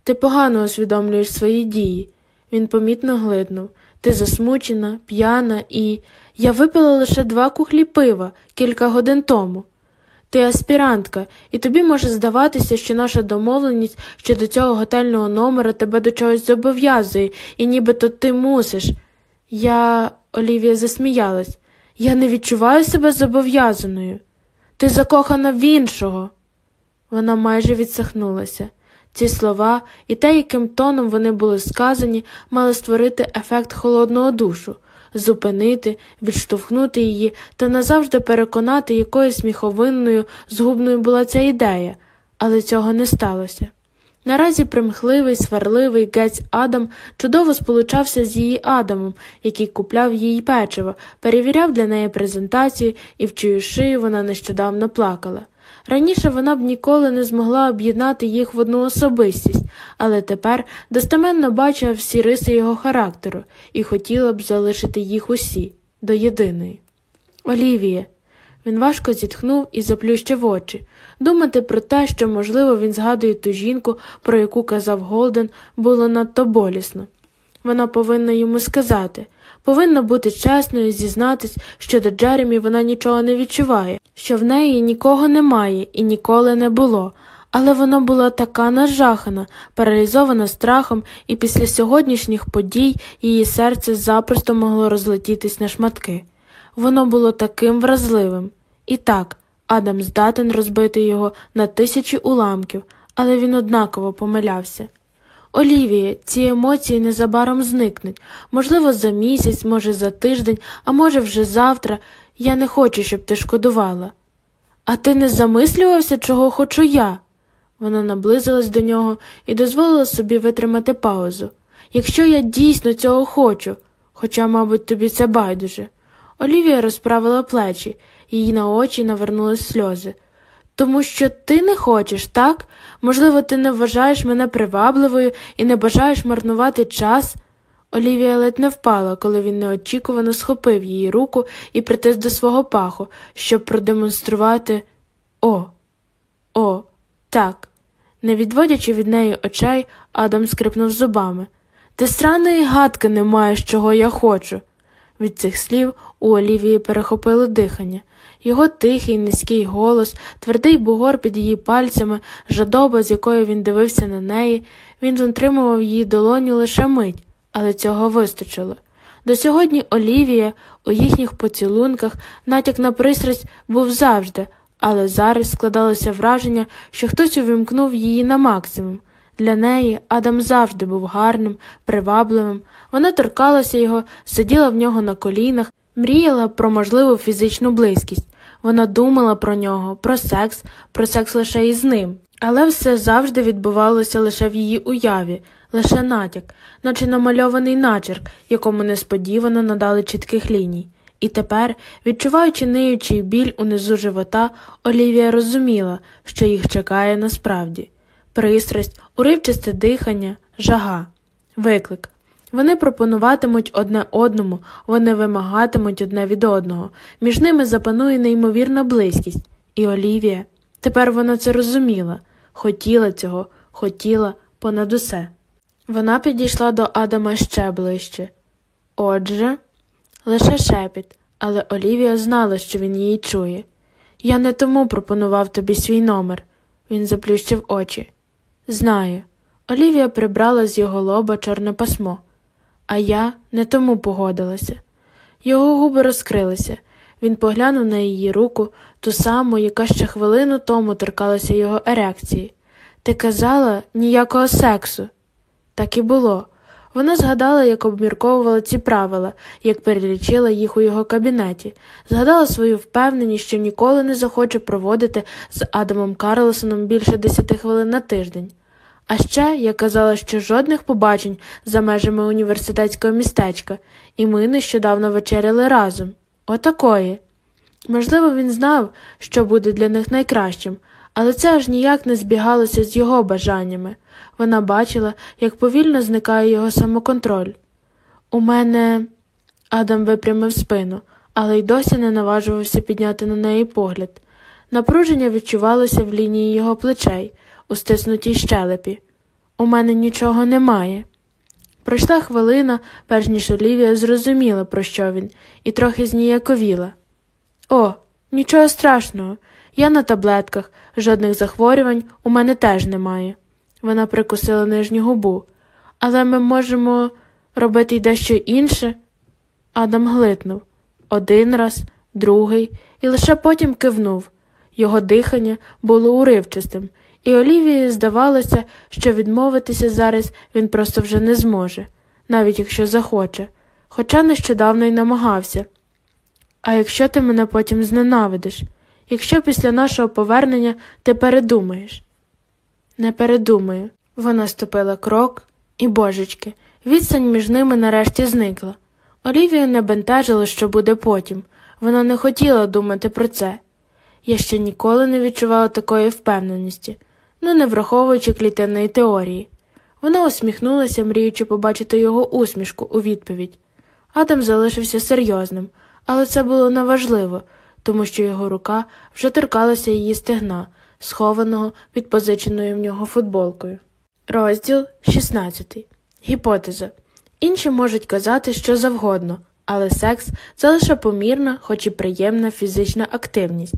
ти погано усвідомлюєш свої дії. Він помітно глитнув. Ти засмучена, п'яна і. Я випила лише два кухлі пива кілька годин тому. Ти аспірантка, і тобі може здаватися, що наша домовленість щодо цього готельного номера тебе до чогось зобов'язує, і нібито ти мусиш. Я. Олівія засміялась. Я не відчуваю себе зобов'язаною. Ти закохана в іншого. Вона майже відсахнулася. Ці слова і те, яким тоном вони були сказані, мали створити ефект холодного душу, зупинити, відштовхнути її та назавжди переконати, якою сміховинною, згубною була ця ідея, але цього не сталося. Наразі примхливий, сварливий гець Адам чудово сполучався з її Адамом, який купляв їй печиво, перевіряв для неї презентацію і в чию шию вона нещодавно плакала. Раніше вона б ніколи не змогла об'єднати їх в одну особистість, але тепер достеменно бачила всі риси його характеру і хотіла б залишити їх усі до єдиної. Олівія. Він важко зітхнув і заплющив очі. Думати про те, що, можливо, він згадує ту жінку, про яку казав Голден, було надто болісно. Вона повинна йому сказати, повинна бути чесною, зізнатись, що до Джеремі вона нічого не відчуває, що в неї нікого немає і ніколи не було. Але вона була така нажахана, паралізована страхом, і після сьогоднішніх подій її серце запросто могло розлетітись на шматки. Воно було таким вразливим. І так, Адам здатен розбити його на тисячі уламків, але він однаково помилявся. Олівія, ці емоції незабаром зникнуть. Можливо, за місяць, може, за тиждень, а може, вже завтра. Я не хочу, щоб ти шкодувала. А ти не замислювався, чого хочу я? Вона наблизилась до нього і дозволила собі витримати паузу. Якщо я дійсно цього хочу, хоча, мабуть, тобі це байдуже. Олівія розправила плечі, їй на очі навернулись сльози. Тому що ти не хочеш, так? Можливо, ти не вважаєш мене привабливою і не бажаєш марнувати час. Олівія ледь не впала, коли він неочікувано схопив її руку і притис до свого паху, щоб продемонструвати О, о, так. Не відводячи від неї очей, Адам скрипнув зубами. Ти сраної гадки не маєш, чого я хочу. Від цих слів у Олівії перехопило дихання. Його тихий, низький голос, твердий бугор під її пальцями, жадоба, з якою він дивився на неї, він затримував її долоню лише мить, але цього вистачило. До сьогодні Олівія у їхніх поцілунках натяк на пристрасть був завжди, але зараз складалося враження, що хтось увімкнув її на максимум. Для неї Адам завжди був гарним, привабливим. Вона торкалася його, сиділа в нього на колінах, мріяла про можливу фізичну близькість. Вона думала про нього, про секс, про секс лише із ним. Але все завжди відбувалося лише в її уяві, лише натяк, наче намальований начерк, якому несподівано надали чітких ліній. І тепер, відчуваючи ниючий біль унизу живота, Олівія розуміла, що їх чекає насправді пристрасть, уривчасте дихання, жага, виклик. Вони пропонуватимуть одне одному, вони вимагатимуть одне від одного, між ними запанує неймовірна близькість. І Олівія. Тепер вона це розуміла, хотіла цього, хотіла понад усе. Вона підійшла до Адама ще ближче. Отже, лише шепіт, але Олівія знала, що він її чує. Я не тому пропонував тобі свій номер. Він заплющив очі. Знаю. Олівія прибрала з його лоба чорне пасмо, а я не тому погодилася. Його губи розкрилися. Він поглянув на її руку, ту саму, яка ще хвилину тому торкалася його ерекції. Ти казала ніякого сексу. Так і було. Вона згадала, як обмірковувала ці правила, як перелічила їх у його кабінеті, згадала свою впевненість, що ніколи не захоче проводити з Адамом Карлосоном більше десяти хвилин на тиждень. А ще я казала, що жодних побачень за межами університетського містечка, і ми нещодавно вечеряли разом. Отакої. Можливо, він знав, що буде для них найкращим, але це аж ніяк не збігалося з його бажаннями. Вона бачила, як повільно зникає його самоконтроль. У мене. Адам випрямив спину, але й досі не наважувався підняти на неї погляд. Напруження відчувалося в лінії його плечей, у стиснутій щелепі. У мене нічого немає. Пройшла хвилина, перш ніж Олівія зрозуміла, про що він, і трохи зніяковіла. О, нічого страшного. Я на таблетках, жодних захворювань у мене теж немає. Вона прикусила нижню губу. Але ми можемо робити й дещо інше. Адам глитнув один раз, другий, і лише потім кивнув. Його дихання було уривчастим, і Олівії здавалося, що відмовитися зараз він просто вже не зможе, навіть якщо захоче, хоча нещодавно й намагався. А якщо ти мене потім зненавидиш, якщо після нашого повернення ти передумаєш? Не передумаю. Вона ступила крок, і, божечки, відстань між ними нарешті зникла. Олівію не бентежило, що буде потім. Вона не хотіла думати про це. Я ще ніколи не відчувала такої впевненості, ну не враховуючи клітинної теорії. Вона усміхнулася, мріючи побачити його усмішку у відповідь. Адам залишився серйозним, але це було неважливо, тому що його рука вже торкалася її стегна, схованого під позиченою в нього футболкою. Розділ 16. Гіпотеза. Інші можуть казати що завгодно, але секс це лише помірна, хоч і приємна фізична активність.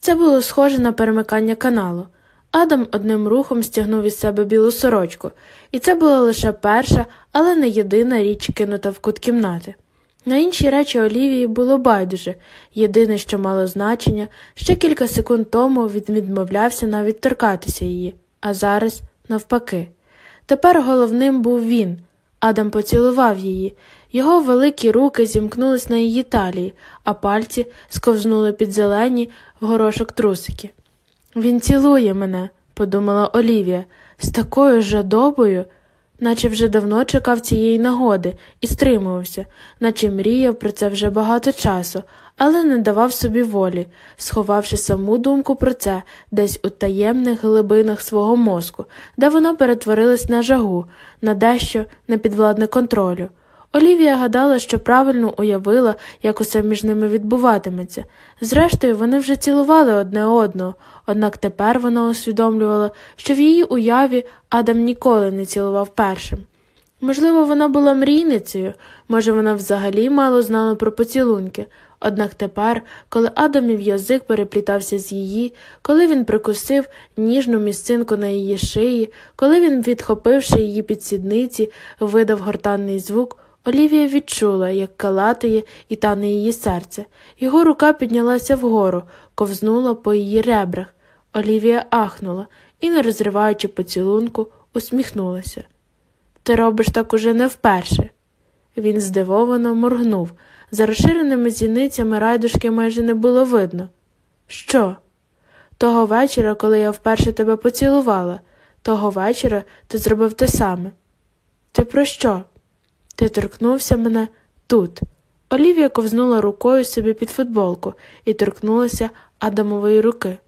Це було схоже на перемикання каналу. Адам одним рухом стягнув із себе білу сорочку, і це була лише перша, але не єдина річ, кинута в кут кімнати. На інші речі Олівії було байдуже єдине, що мало значення, ще кілька секунд тому він відмовлявся навіть торкатися її, а зараз навпаки. Тепер головним був він. Адам поцілував її. Його великі руки зімкнулись на її талії, а пальці сковзнули під зелені горошок трусики. Він цілує мене, подумала Олівія, з такою жадобою, наче вже давно чекав цієї нагоди і стримувався, наче мріяв про це вже багато часу, але не давав собі волі, сховавши саму думку про це десь у таємних глибинах свого мозку, де вона перетворилась на жагу, на дещо непідвладне контролю. Олівія гадала, що правильно уявила, як усе між ними відбуватиметься. Зрештою, вони вже цілували одне одного, однак тепер вона усвідомлювала, що в її уяві Адам ніколи не цілував першим. Можливо, вона була мрійницею, може, вона взагалі мало знала про поцілунки, однак тепер, коли Адамів язик переплітався з її, коли він прикусив ніжну місцинку на її шиї, коли він, відхопивши її під сідниці, видав гортанний звук, Олівія відчула, як калатає і тане її серце. Його рука піднялася вгору, ковзнула по її ребрах. Олівія ахнула і, не розриваючи поцілунку, усміхнулася. Ти робиш так уже не вперше. Він здивовано моргнув. За розширеними зіницями райдушки майже не було видно. Що? Того вечора, коли я вперше тебе поцілувала, того вечора ти зробив те саме. Ти про що? Ти торкнувся мене тут. Олівія ковзнула рукою собі під футболку і торкнулася Адамової руки.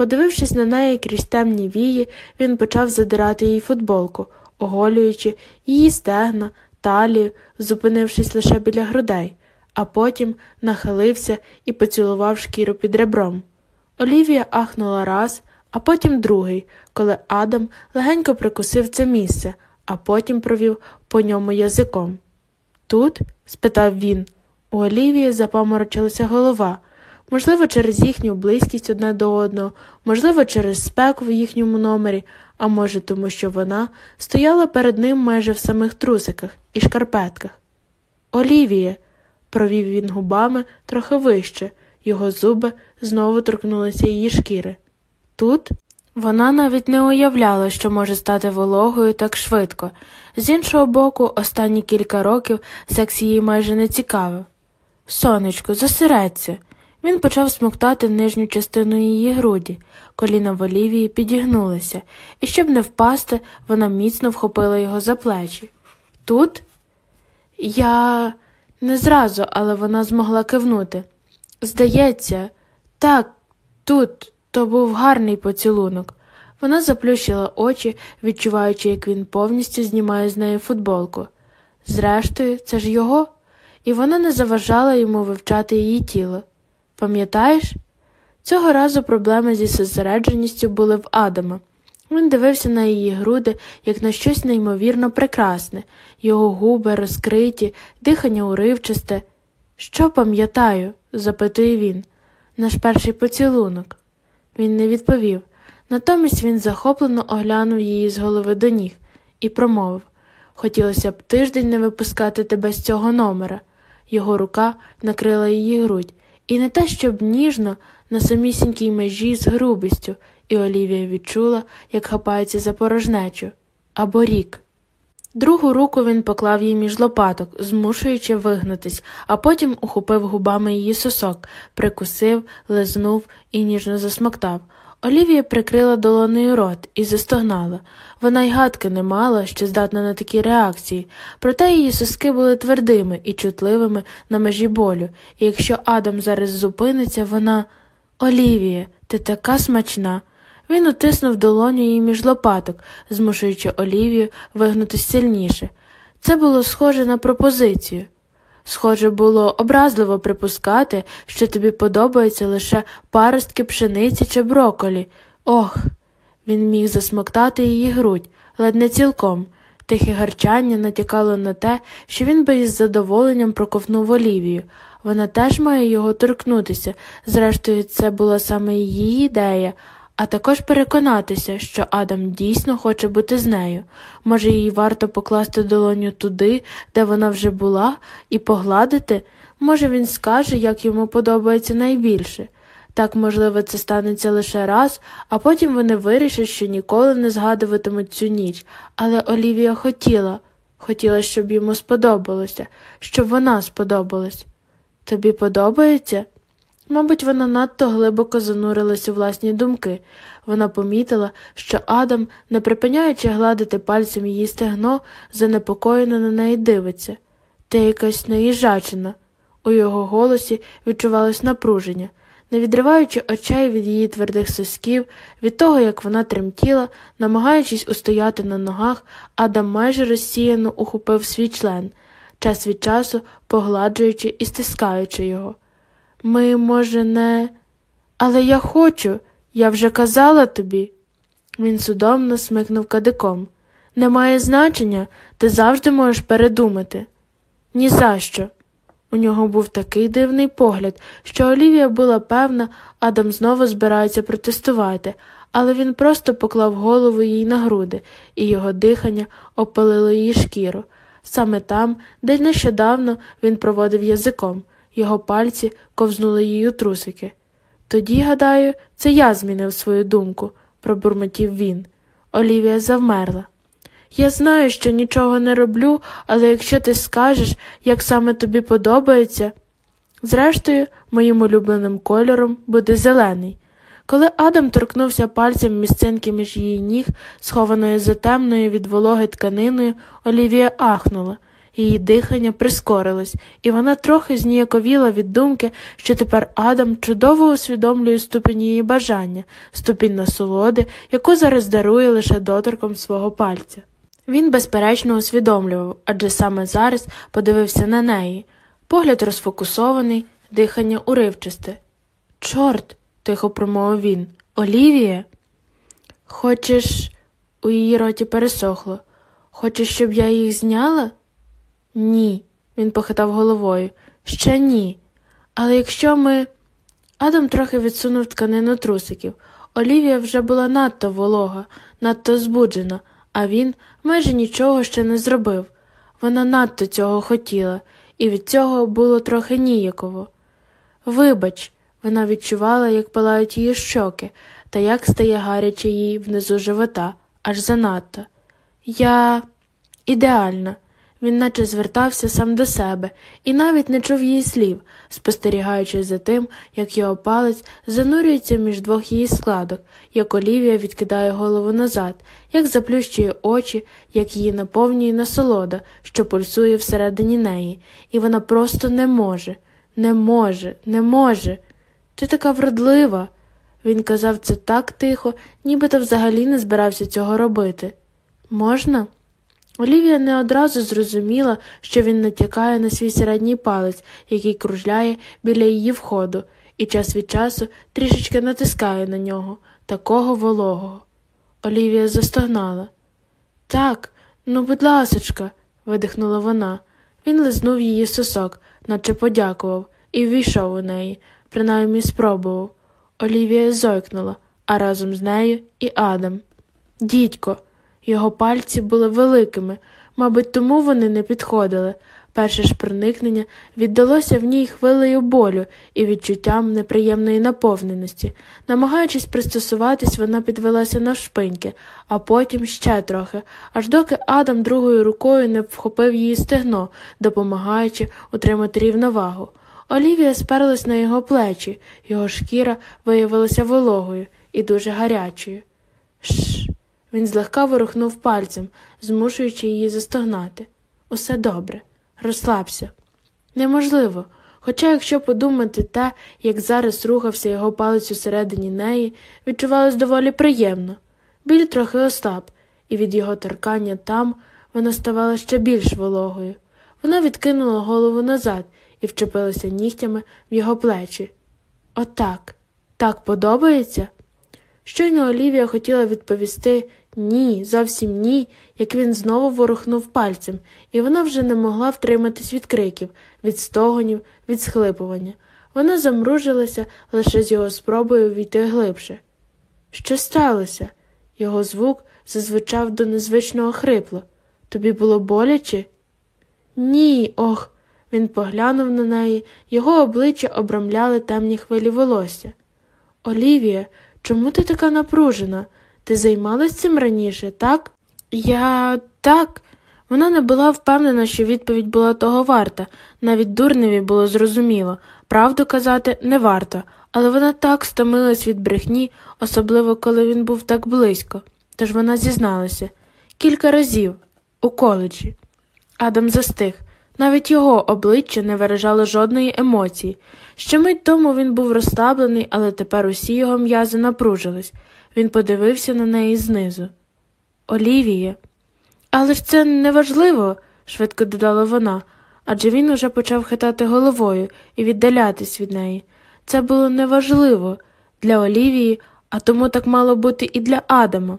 Подивившись на неї крізь темні вії, він почав задирати їй футболку, оголюючи її стегна, талію, зупинившись лише біля грудей, а потім нахилився і поцілував шкіру під ребром. Олівія ахнула раз, а потім другий, коли Адам легенько прикусив це місце, а потім провів по ньому язиком. Тут? спитав він. У Олівії запаморочилася голова, можливо, через їхню близькість одне до одного, можливо, через спеку в їхньому номері, а може, тому що вона стояла перед ним майже в самих трусиках і шкарпетках. Олівіє, провів він губами трохи вище, його зуби знову торкнулися її шкіри. Тут вона навіть не уявляла, що може стати вологою так швидко. З іншого боку, останні кілька років секс її майже не цікавив. Сонечко, зосередься. Він почав смоктати нижню частину її груді, коліна в Олівії підігнулися, і, щоб не впасти, вона міцно вхопила його за плечі. Тут? Я не зразу, але вона змогла кивнути. Здається, так, тут то був гарний поцілунок. Вона заплющила очі, відчуваючи, як він повністю знімає з неї футболку. Зрештою, це ж його, і вона не заважала йому вивчати її тіло. Пам'ятаєш? Цього разу проблеми зі зосередженістю були в Адама. Він дивився на її груди, як на щось неймовірно прекрасне, його губи розкриті, дихання уривчасте. Що пам'ятаю? запитує він. Наш перший поцілунок. Він не відповів. Натомість він захоплено оглянув її з голови до ніг і промовив Хотілося б тиждень не випускати тебе з цього номера. Його рука накрила її грудь, і не те, щоб ніжно, на самісінькій межі з грубістю, і Олівія відчула, як хапається за порожнечу або рік. Другу руку він поклав їй між лопаток, змушуючи вигнутись, а потім ухопив губами її сосок, прикусив, лизнув і ніжно засмоктав. Олівія прикрила долонею рот і застогнала. Вона й гадки не мала, що здатна на такі реакції, проте її соски були твердими і чутливими на межі болю, і якщо Адам зараз зупиниться, вона. Олівія, ти така смачна. Він утиснув долоню її між лопаток, змушуючи Олівію вигнутись сильніше. Це було схоже на пропозицію. Схоже, було образливо припускати, що тобі подобаються лише паростки пшениці чи броколі. Ох. Він міг засмоктати її грудь, ледь не цілком. Тихе гарчання натякало на те, що він би із задоволенням проковнув Олівію. Вона теж має його торкнутися. Зрештою, це була саме її ідея, а також переконатися, що Адам дійсно хоче бути з нею. Може, їй варто покласти долоню туди, де вона вже була, і погладити. Може, він скаже, як йому подобається найбільше. Так, можливо, це станеться лише раз, а потім вони вирішать, що ніколи не згадуватимуть цю ніч. Але Олівія хотіла, хотіла, щоб йому сподобалося, щоб вона сподобалась. Тобі подобається? Мабуть, вона надто глибоко занурилась у власні думки. Вона помітила, що Адам, не припиняючи гладити пальцем її стегно, занепокоєно на неї дивиться. Ти якась наїжачена. У його голосі відчувалось напруження. Не відриваючи очей від її твердих сосків, від того, як вона тремтіла, намагаючись устояти на ногах, Адам майже розсіяно ухопив свій член, час від часу погладжуючи і стискаючи його. Ми, може, не. Але я хочу, я вже казала тобі. Він судомно смикнув кадиком. Немає значення, ти завжди можеш передумати. «Ні за що!» У нього був такий дивний погляд, що Олівія була певна, Адам знову збирається протестувати, але він просто поклав голову їй на груди, і його дихання опалило її шкіру. Саме там, де нещодавно він проводив язиком, його пальці ковзнули їй у трусики. Тоді, гадаю, це я змінив свою думку, пробурмотів він. Олівія завмерла. Я знаю, що нічого не роблю, але якщо ти скажеш, як саме тобі подобається. Зрештою, моїм улюбленим кольором буде зелений. Коли Адам торкнувся пальцем місцинки між її ніг, схованої за темною від вологи тканиною, Олівія ахнула. Її дихання прискорилось, і вона трохи зніяковіла від думки, що тепер Адам чудово усвідомлює ступінь її бажання, ступінь насолоди, яку зараз дарує лише доторком свого пальця. Він, безперечно, усвідомлював, адже саме зараз подивився на неї. Погляд розфокусований, дихання уривчасте. Чорт, тихо промовив він. Олівія? Хочеш, у її роті пересохло. Хочеш, щоб я їх зняла? Ні, він похитав головою. Ще ні. Але якщо ми. Адам трохи відсунув тканину трусиків. Олівія вже була надто волога, надто збуджена, а він майже нічого ще не зробив. Вона надто цього хотіла, і від цього було трохи ніяково. Вибач, вона відчувала, як палають її щоки, та як стає гаряче їй внизу живота, аж занадто. Я ідеальна. Він наче звертався сам до себе і навіть не чув її слів, спостерігаючи за тим, як його палець занурюється між двох її складок, як Олівія відкидає голову назад, як заплющує очі, як її наповнює насолода, що пульсує всередині неї, і вона просто не може, не може, не може. Ти така вродлива. Він казав це так тихо, нібито взагалі не збирався цього робити. Можна? Олівія не одразу зрозуміла, що він натякає на свій середній палець, який кружляє біля її входу, і час від часу трішечки натискає на нього, такого вологого. Олівія застогнала. Так, ну, будь ласочка, видихнула вона. Він лизнув її сосок, наче подякував, і ввійшов у неї, принаймні спробував. Олівія зойкнула, а разом з нею і Адам. Дідько, його пальці були великими, мабуть, тому вони не підходили. Перше ж проникнення віддалося в ній хвилею болю і відчуттям неприємної наповненості. Намагаючись пристосуватись, вона підвелася навшпиньки, а потім ще трохи, аж доки Адам другою рукою не вхопив її стегно, допомагаючи утримати рівновагу. Олівія сперлась на його плечі, його шкіра виявилася вологою і дуже гарячою. Шш. Він злегка ворухнув пальцем, змушуючи її застогнати. Усе добре, розслабся. Неможливо. Хоча, якщо подумати те, як зараз рухався його палець усередині неї, відчувалось доволі приємно. Біль трохи ослаб, і від його торкання там вона ставала ще більш вологою. Вона відкинула голову назад і вчепилася нігтями в його плечі. Отак. Так подобається? Щойно Олівія хотіла відповісти ні, зовсім ні, як він знову ворухнув пальцем, і вона вже не могла втриматись від криків, від стогонів, від схлипування. Вона замружилася лише з його спробою війти глибше. Що сталося? Його звук зазвучав до незвичного хрипло. Тобі було боляче? Ні, ох. Він поглянув на неї, його обличчя обрамляли темні хвилі волосся. Олівія, чому ти така напружена? Ти займалась цим раніше, так? Я так. Вона не була впевнена, що відповідь була того варта, навіть дурневі було зрозуміло. Правду казати не варто, але вона так стомилась від брехні, особливо коли він був так близько. Тож вона зізналася кілька разів у коледжі. Адам застиг. Навіть його обличчя не виражало жодної емоції. Ще мить тому він був розслаблений, але тепер усі його м'язи напружились. Він подивився на неї знизу. Олівіє. Але ж це неважливо, швидко додала вона, адже він уже почав хитати головою і віддалятись від неї. Це було неважливо для Олівії, а тому так мало бути і для Адама.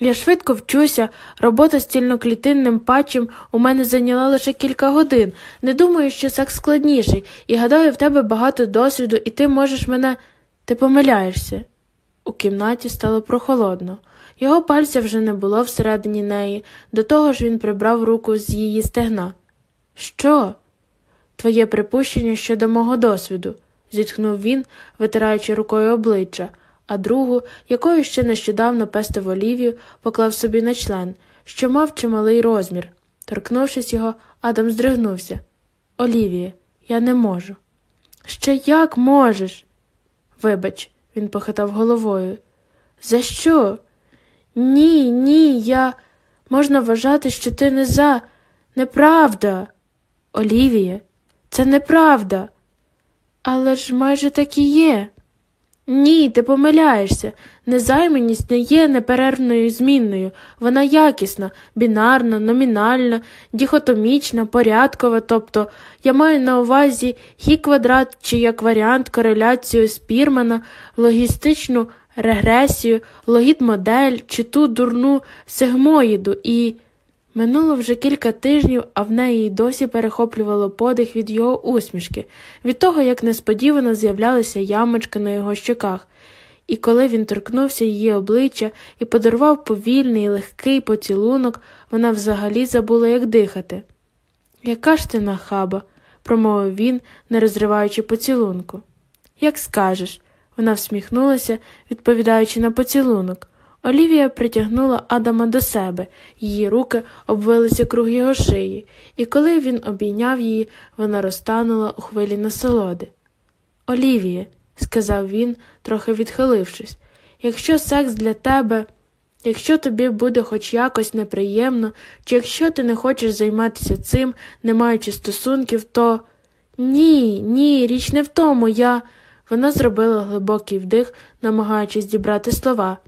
Я швидко вчуся, робота з цільноклітинним патчем у мене зайняла лише кілька годин. Не думаю, що секс складніший, і гадаю, в тебе багато досвіду, і ти можеш мене. Ти помиляєшся. У кімнаті стало прохолодно. Його пальця вже не було всередині неї, до того ж він прибрав руку з її стегна. Що? Твоє припущення щодо мого досвіду, зітхнув він, витираючи рукою обличчя а другу, якою ще нещодавно пестив Олівію, поклав собі на член, що мав чималий розмір. Торкнувшись його, Адам здригнувся. Олівія, я не можу. Ще як можеш? Вибач, він похитав головою. За що? Ні, ні, я. Можна вважати, що ти не за. Неправда. Олівія, це неправда. Але ж майже так і є. Ні, ти помиляєшся. Незайманість не є неперервною змінною, вона якісна, бінарна, номінальна, діхотомічна, порядкова, тобто я маю на увазі хі квадрат чи як варіант кореляцію спірмана, логістичну регресію, логіт модель чи ту дурну сегмоїду і. Минуло вже кілька тижнів, а в неї й досі перехоплювало подих від його усмішки, від того, як несподівано з'являлися ямочки на його щоках, і коли він торкнувся її обличчя і подарував повільний, легкий поцілунок, вона взагалі забула, як дихати. Яка ж ти нахаба? промовив він, не розриваючи поцілунку. Як скажеш, вона всміхнулася, відповідаючи на поцілунок. Олівія притягнула Адама до себе, її руки обвилися круг його шиї, і коли він обійняв її, вона розтанула у хвилі насолоди. Олівія, сказав він, трохи відхилившись, якщо секс для тебе, якщо тобі буде хоч якось неприємно, чи якщо ти не хочеш займатися цим, не маючи стосунків, то ні, ні, річ не в тому, я. Вона зробила глибокий вдих, намагаючись зібрати слова.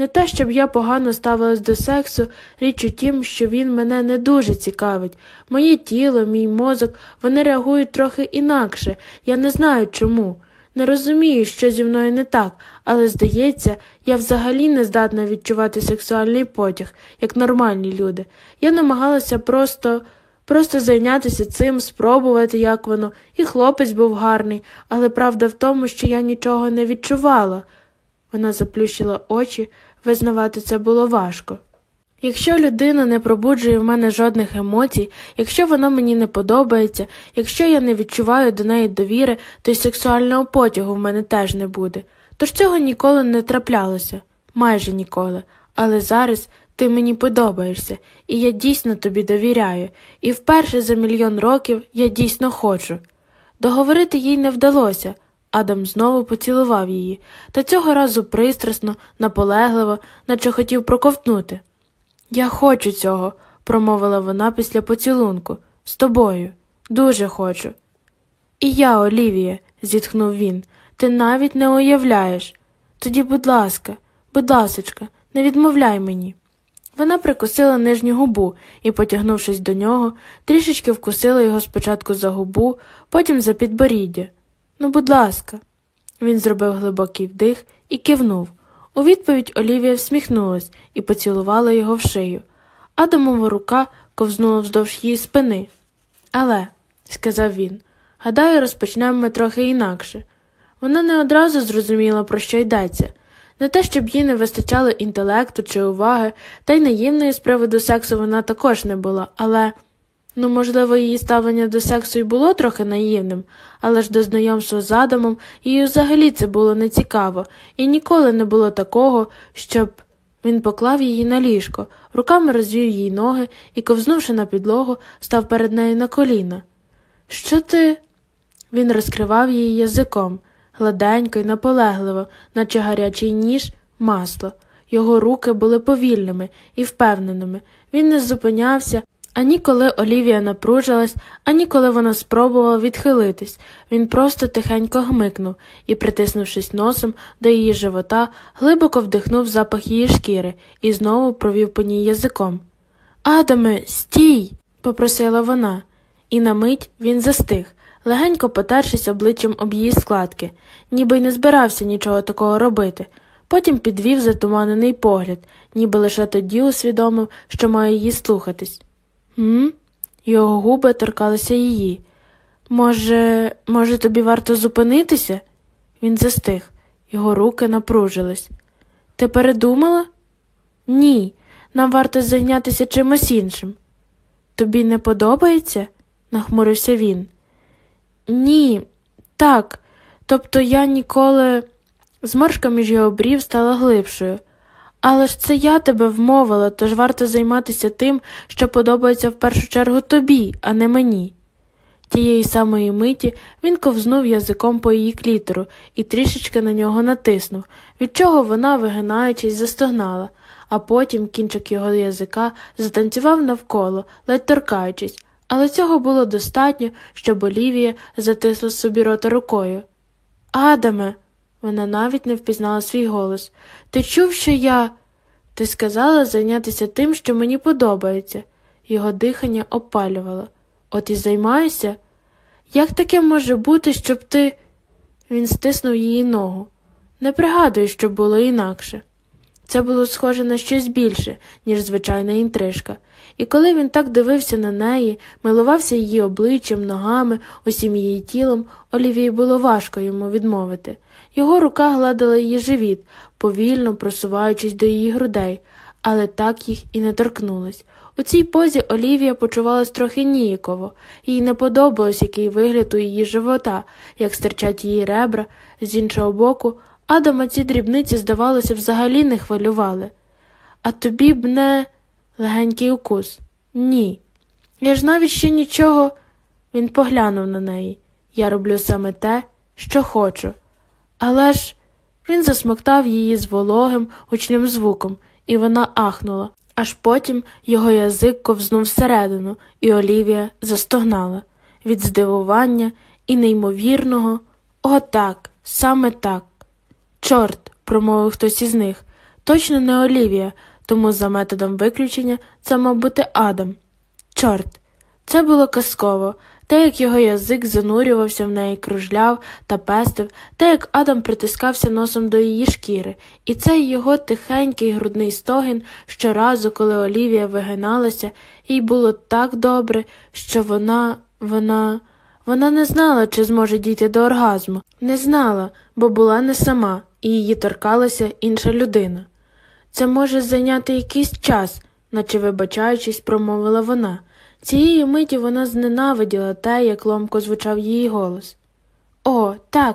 Не те, щоб я погано ставилась до сексу, річ у тім, що він мене не дуже цікавить. Моє тіло, мій мозок, вони реагують трохи інакше, я не знаю чому. Не розумію, що зі мною не так, але здається, я взагалі не здатна відчувати сексуальний потяг, як нормальні люди. Я намагалася просто. Просто зайнятися цим, спробувати, як воно, і хлопець був гарний, але правда в тому, що я нічого не відчувала. Вона заплющила очі, визнавати це було важко. Якщо людина не пробуджує в мене жодних емоцій, якщо вона мені не подобається, якщо я не відчуваю до неї довіри, то й сексуального потягу в мене теж не буде. Тож цього ніколи не траплялося, майже ніколи. Але зараз ти мені подобаєшся, і я дійсно тобі довіряю, і вперше за мільйон років я дійсно хочу. Договорити їй не вдалося. Адам знову поцілував її, та цього разу пристрасно, наполегливо, наче хотів проковтнути. Я хочу цього, промовила вона після поцілунку. З тобою. Дуже хочу. І я, Олівія, зітхнув він, ти навіть не уявляєш. Тоді, будь ласка, будь ласочка, не відмовляй мені. Вона прикусила нижню губу і, потягнувшись до нього, трішечки вкусила його спочатку за губу, потім за підборіддя. Ну, будь ласка. Він зробив глибокий вдих і кивнув. У відповідь Олівія всміхнулась і поцілувала його в шию. Адамова рука ковзнула вздовж її спини. Але, сказав він, гадаю, розпочнемо ми трохи інакше. Вона не одразу зрозуміла, про що йдеться. Не те, щоб їй не вистачало інтелекту чи уваги, та й наївної з приводу сексу вона також не була, але. Ну, можливо, її ставлення до сексу й було трохи наївним, але ж до знайомства з Адамом їй взагалі це було нецікаво, і ніколи не було такого, щоб він поклав її на ліжко, руками розвів їй ноги і, ковзнувши на підлогу, став перед нею на коліна. Що ти? Він розкривав її язиком, гладенько й наполегливо, наче гарячий ніж, масло. Його руки були повільними і впевненими. Він не зупинявся. Ані коли Олівія напружилась, ані коли вона спробувала відхилитись, він просто тихенько гмикнув і, притиснувшись носом до її живота, глибоко вдихнув запах її шкіри і знову провів по ній язиком. Адаме, стій. попросила вона, і на мить він застиг, легенько потершись обличчям об її складки, ніби й не збирався нічого такого робити. Потім підвів затуманений погляд, ніби лише тоді усвідомив, що має її слухатись. М? Його губи торкалися її. Може, може, тобі варто зупинитися? Він застиг, його руки напружились. Ти передумала? Ні, нам варто зайнятися чимось іншим. Тобі не подобається? нахмурився він. Ні, так. Тобто я ніколи. Зморшка між його брів стала глибшою. Але ж це я тебе вмовила, тож варто займатися тим, що подобається в першу чергу тобі, а не мені. Тієї самої миті він ковзнув язиком по її клітору і трішечки на нього натиснув, від чого вона, вигинаючись, застогнала, а потім кінчик його язика затанцював навколо, ледь торкаючись, але цього було достатньо, щоб Олівія затисла собі рота рукою. Адаме. Вона навіть не впізнала свій голос. Ти чув, що я. Ти сказала зайнятися тим, що мені подобається. Його дихання опалювало. От і займаюся? Як таке може бути, щоб ти. Він стиснув її ногу. Не пригадую, що було інакше. Це було схоже на щось більше, ніж звичайна інтрижка, і коли він так дивився на неї, милувався її обличчям, ногами, усім її тілом, Олівії було важко йому відмовити. Його рука гладила її живіт, повільно просуваючись до її грудей, але так їх і не торкнулась. У цій позі Олівія почувалась трохи ніяково, їй не подобалось який вигляд у її живота, як стирчать її ребра, з іншого боку, Адама ці дрібниці, здавалося, взагалі не хвилювали. А тобі б не легенький укус. Ні. Я ж навіть ще нічого. Він поглянув на неї. Я роблю саме те, що хочу. Але ж він засмоктав її з вологим гучним звуком, і вона ахнула. Аж потім його язик ковзнув всередину, і Олівія застогнала від здивування і неймовірного. О, так, саме так. Чорт, промовив хтось із них. Точно не Олівія, тому за методом виключення це мав бути Адам. Чорт, це було казково, те, як його язик занурювався в неї, кружляв та пестив, те, як Адам притискався носом до її шкіри, і цей його тихенький грудний стогін щоразу, коли Олівія вигиналася, їй було так добре, що вона, вона. Вона не знала, чи зможе дійти до оргазму. Не знала, бо була не сама, і її торкалася інша людина. Це може зайняти якийсь час, наче вибачаючись, промовила вона. Цієї миті вона зненавиділа те, як ломко звучав її голос. О, так,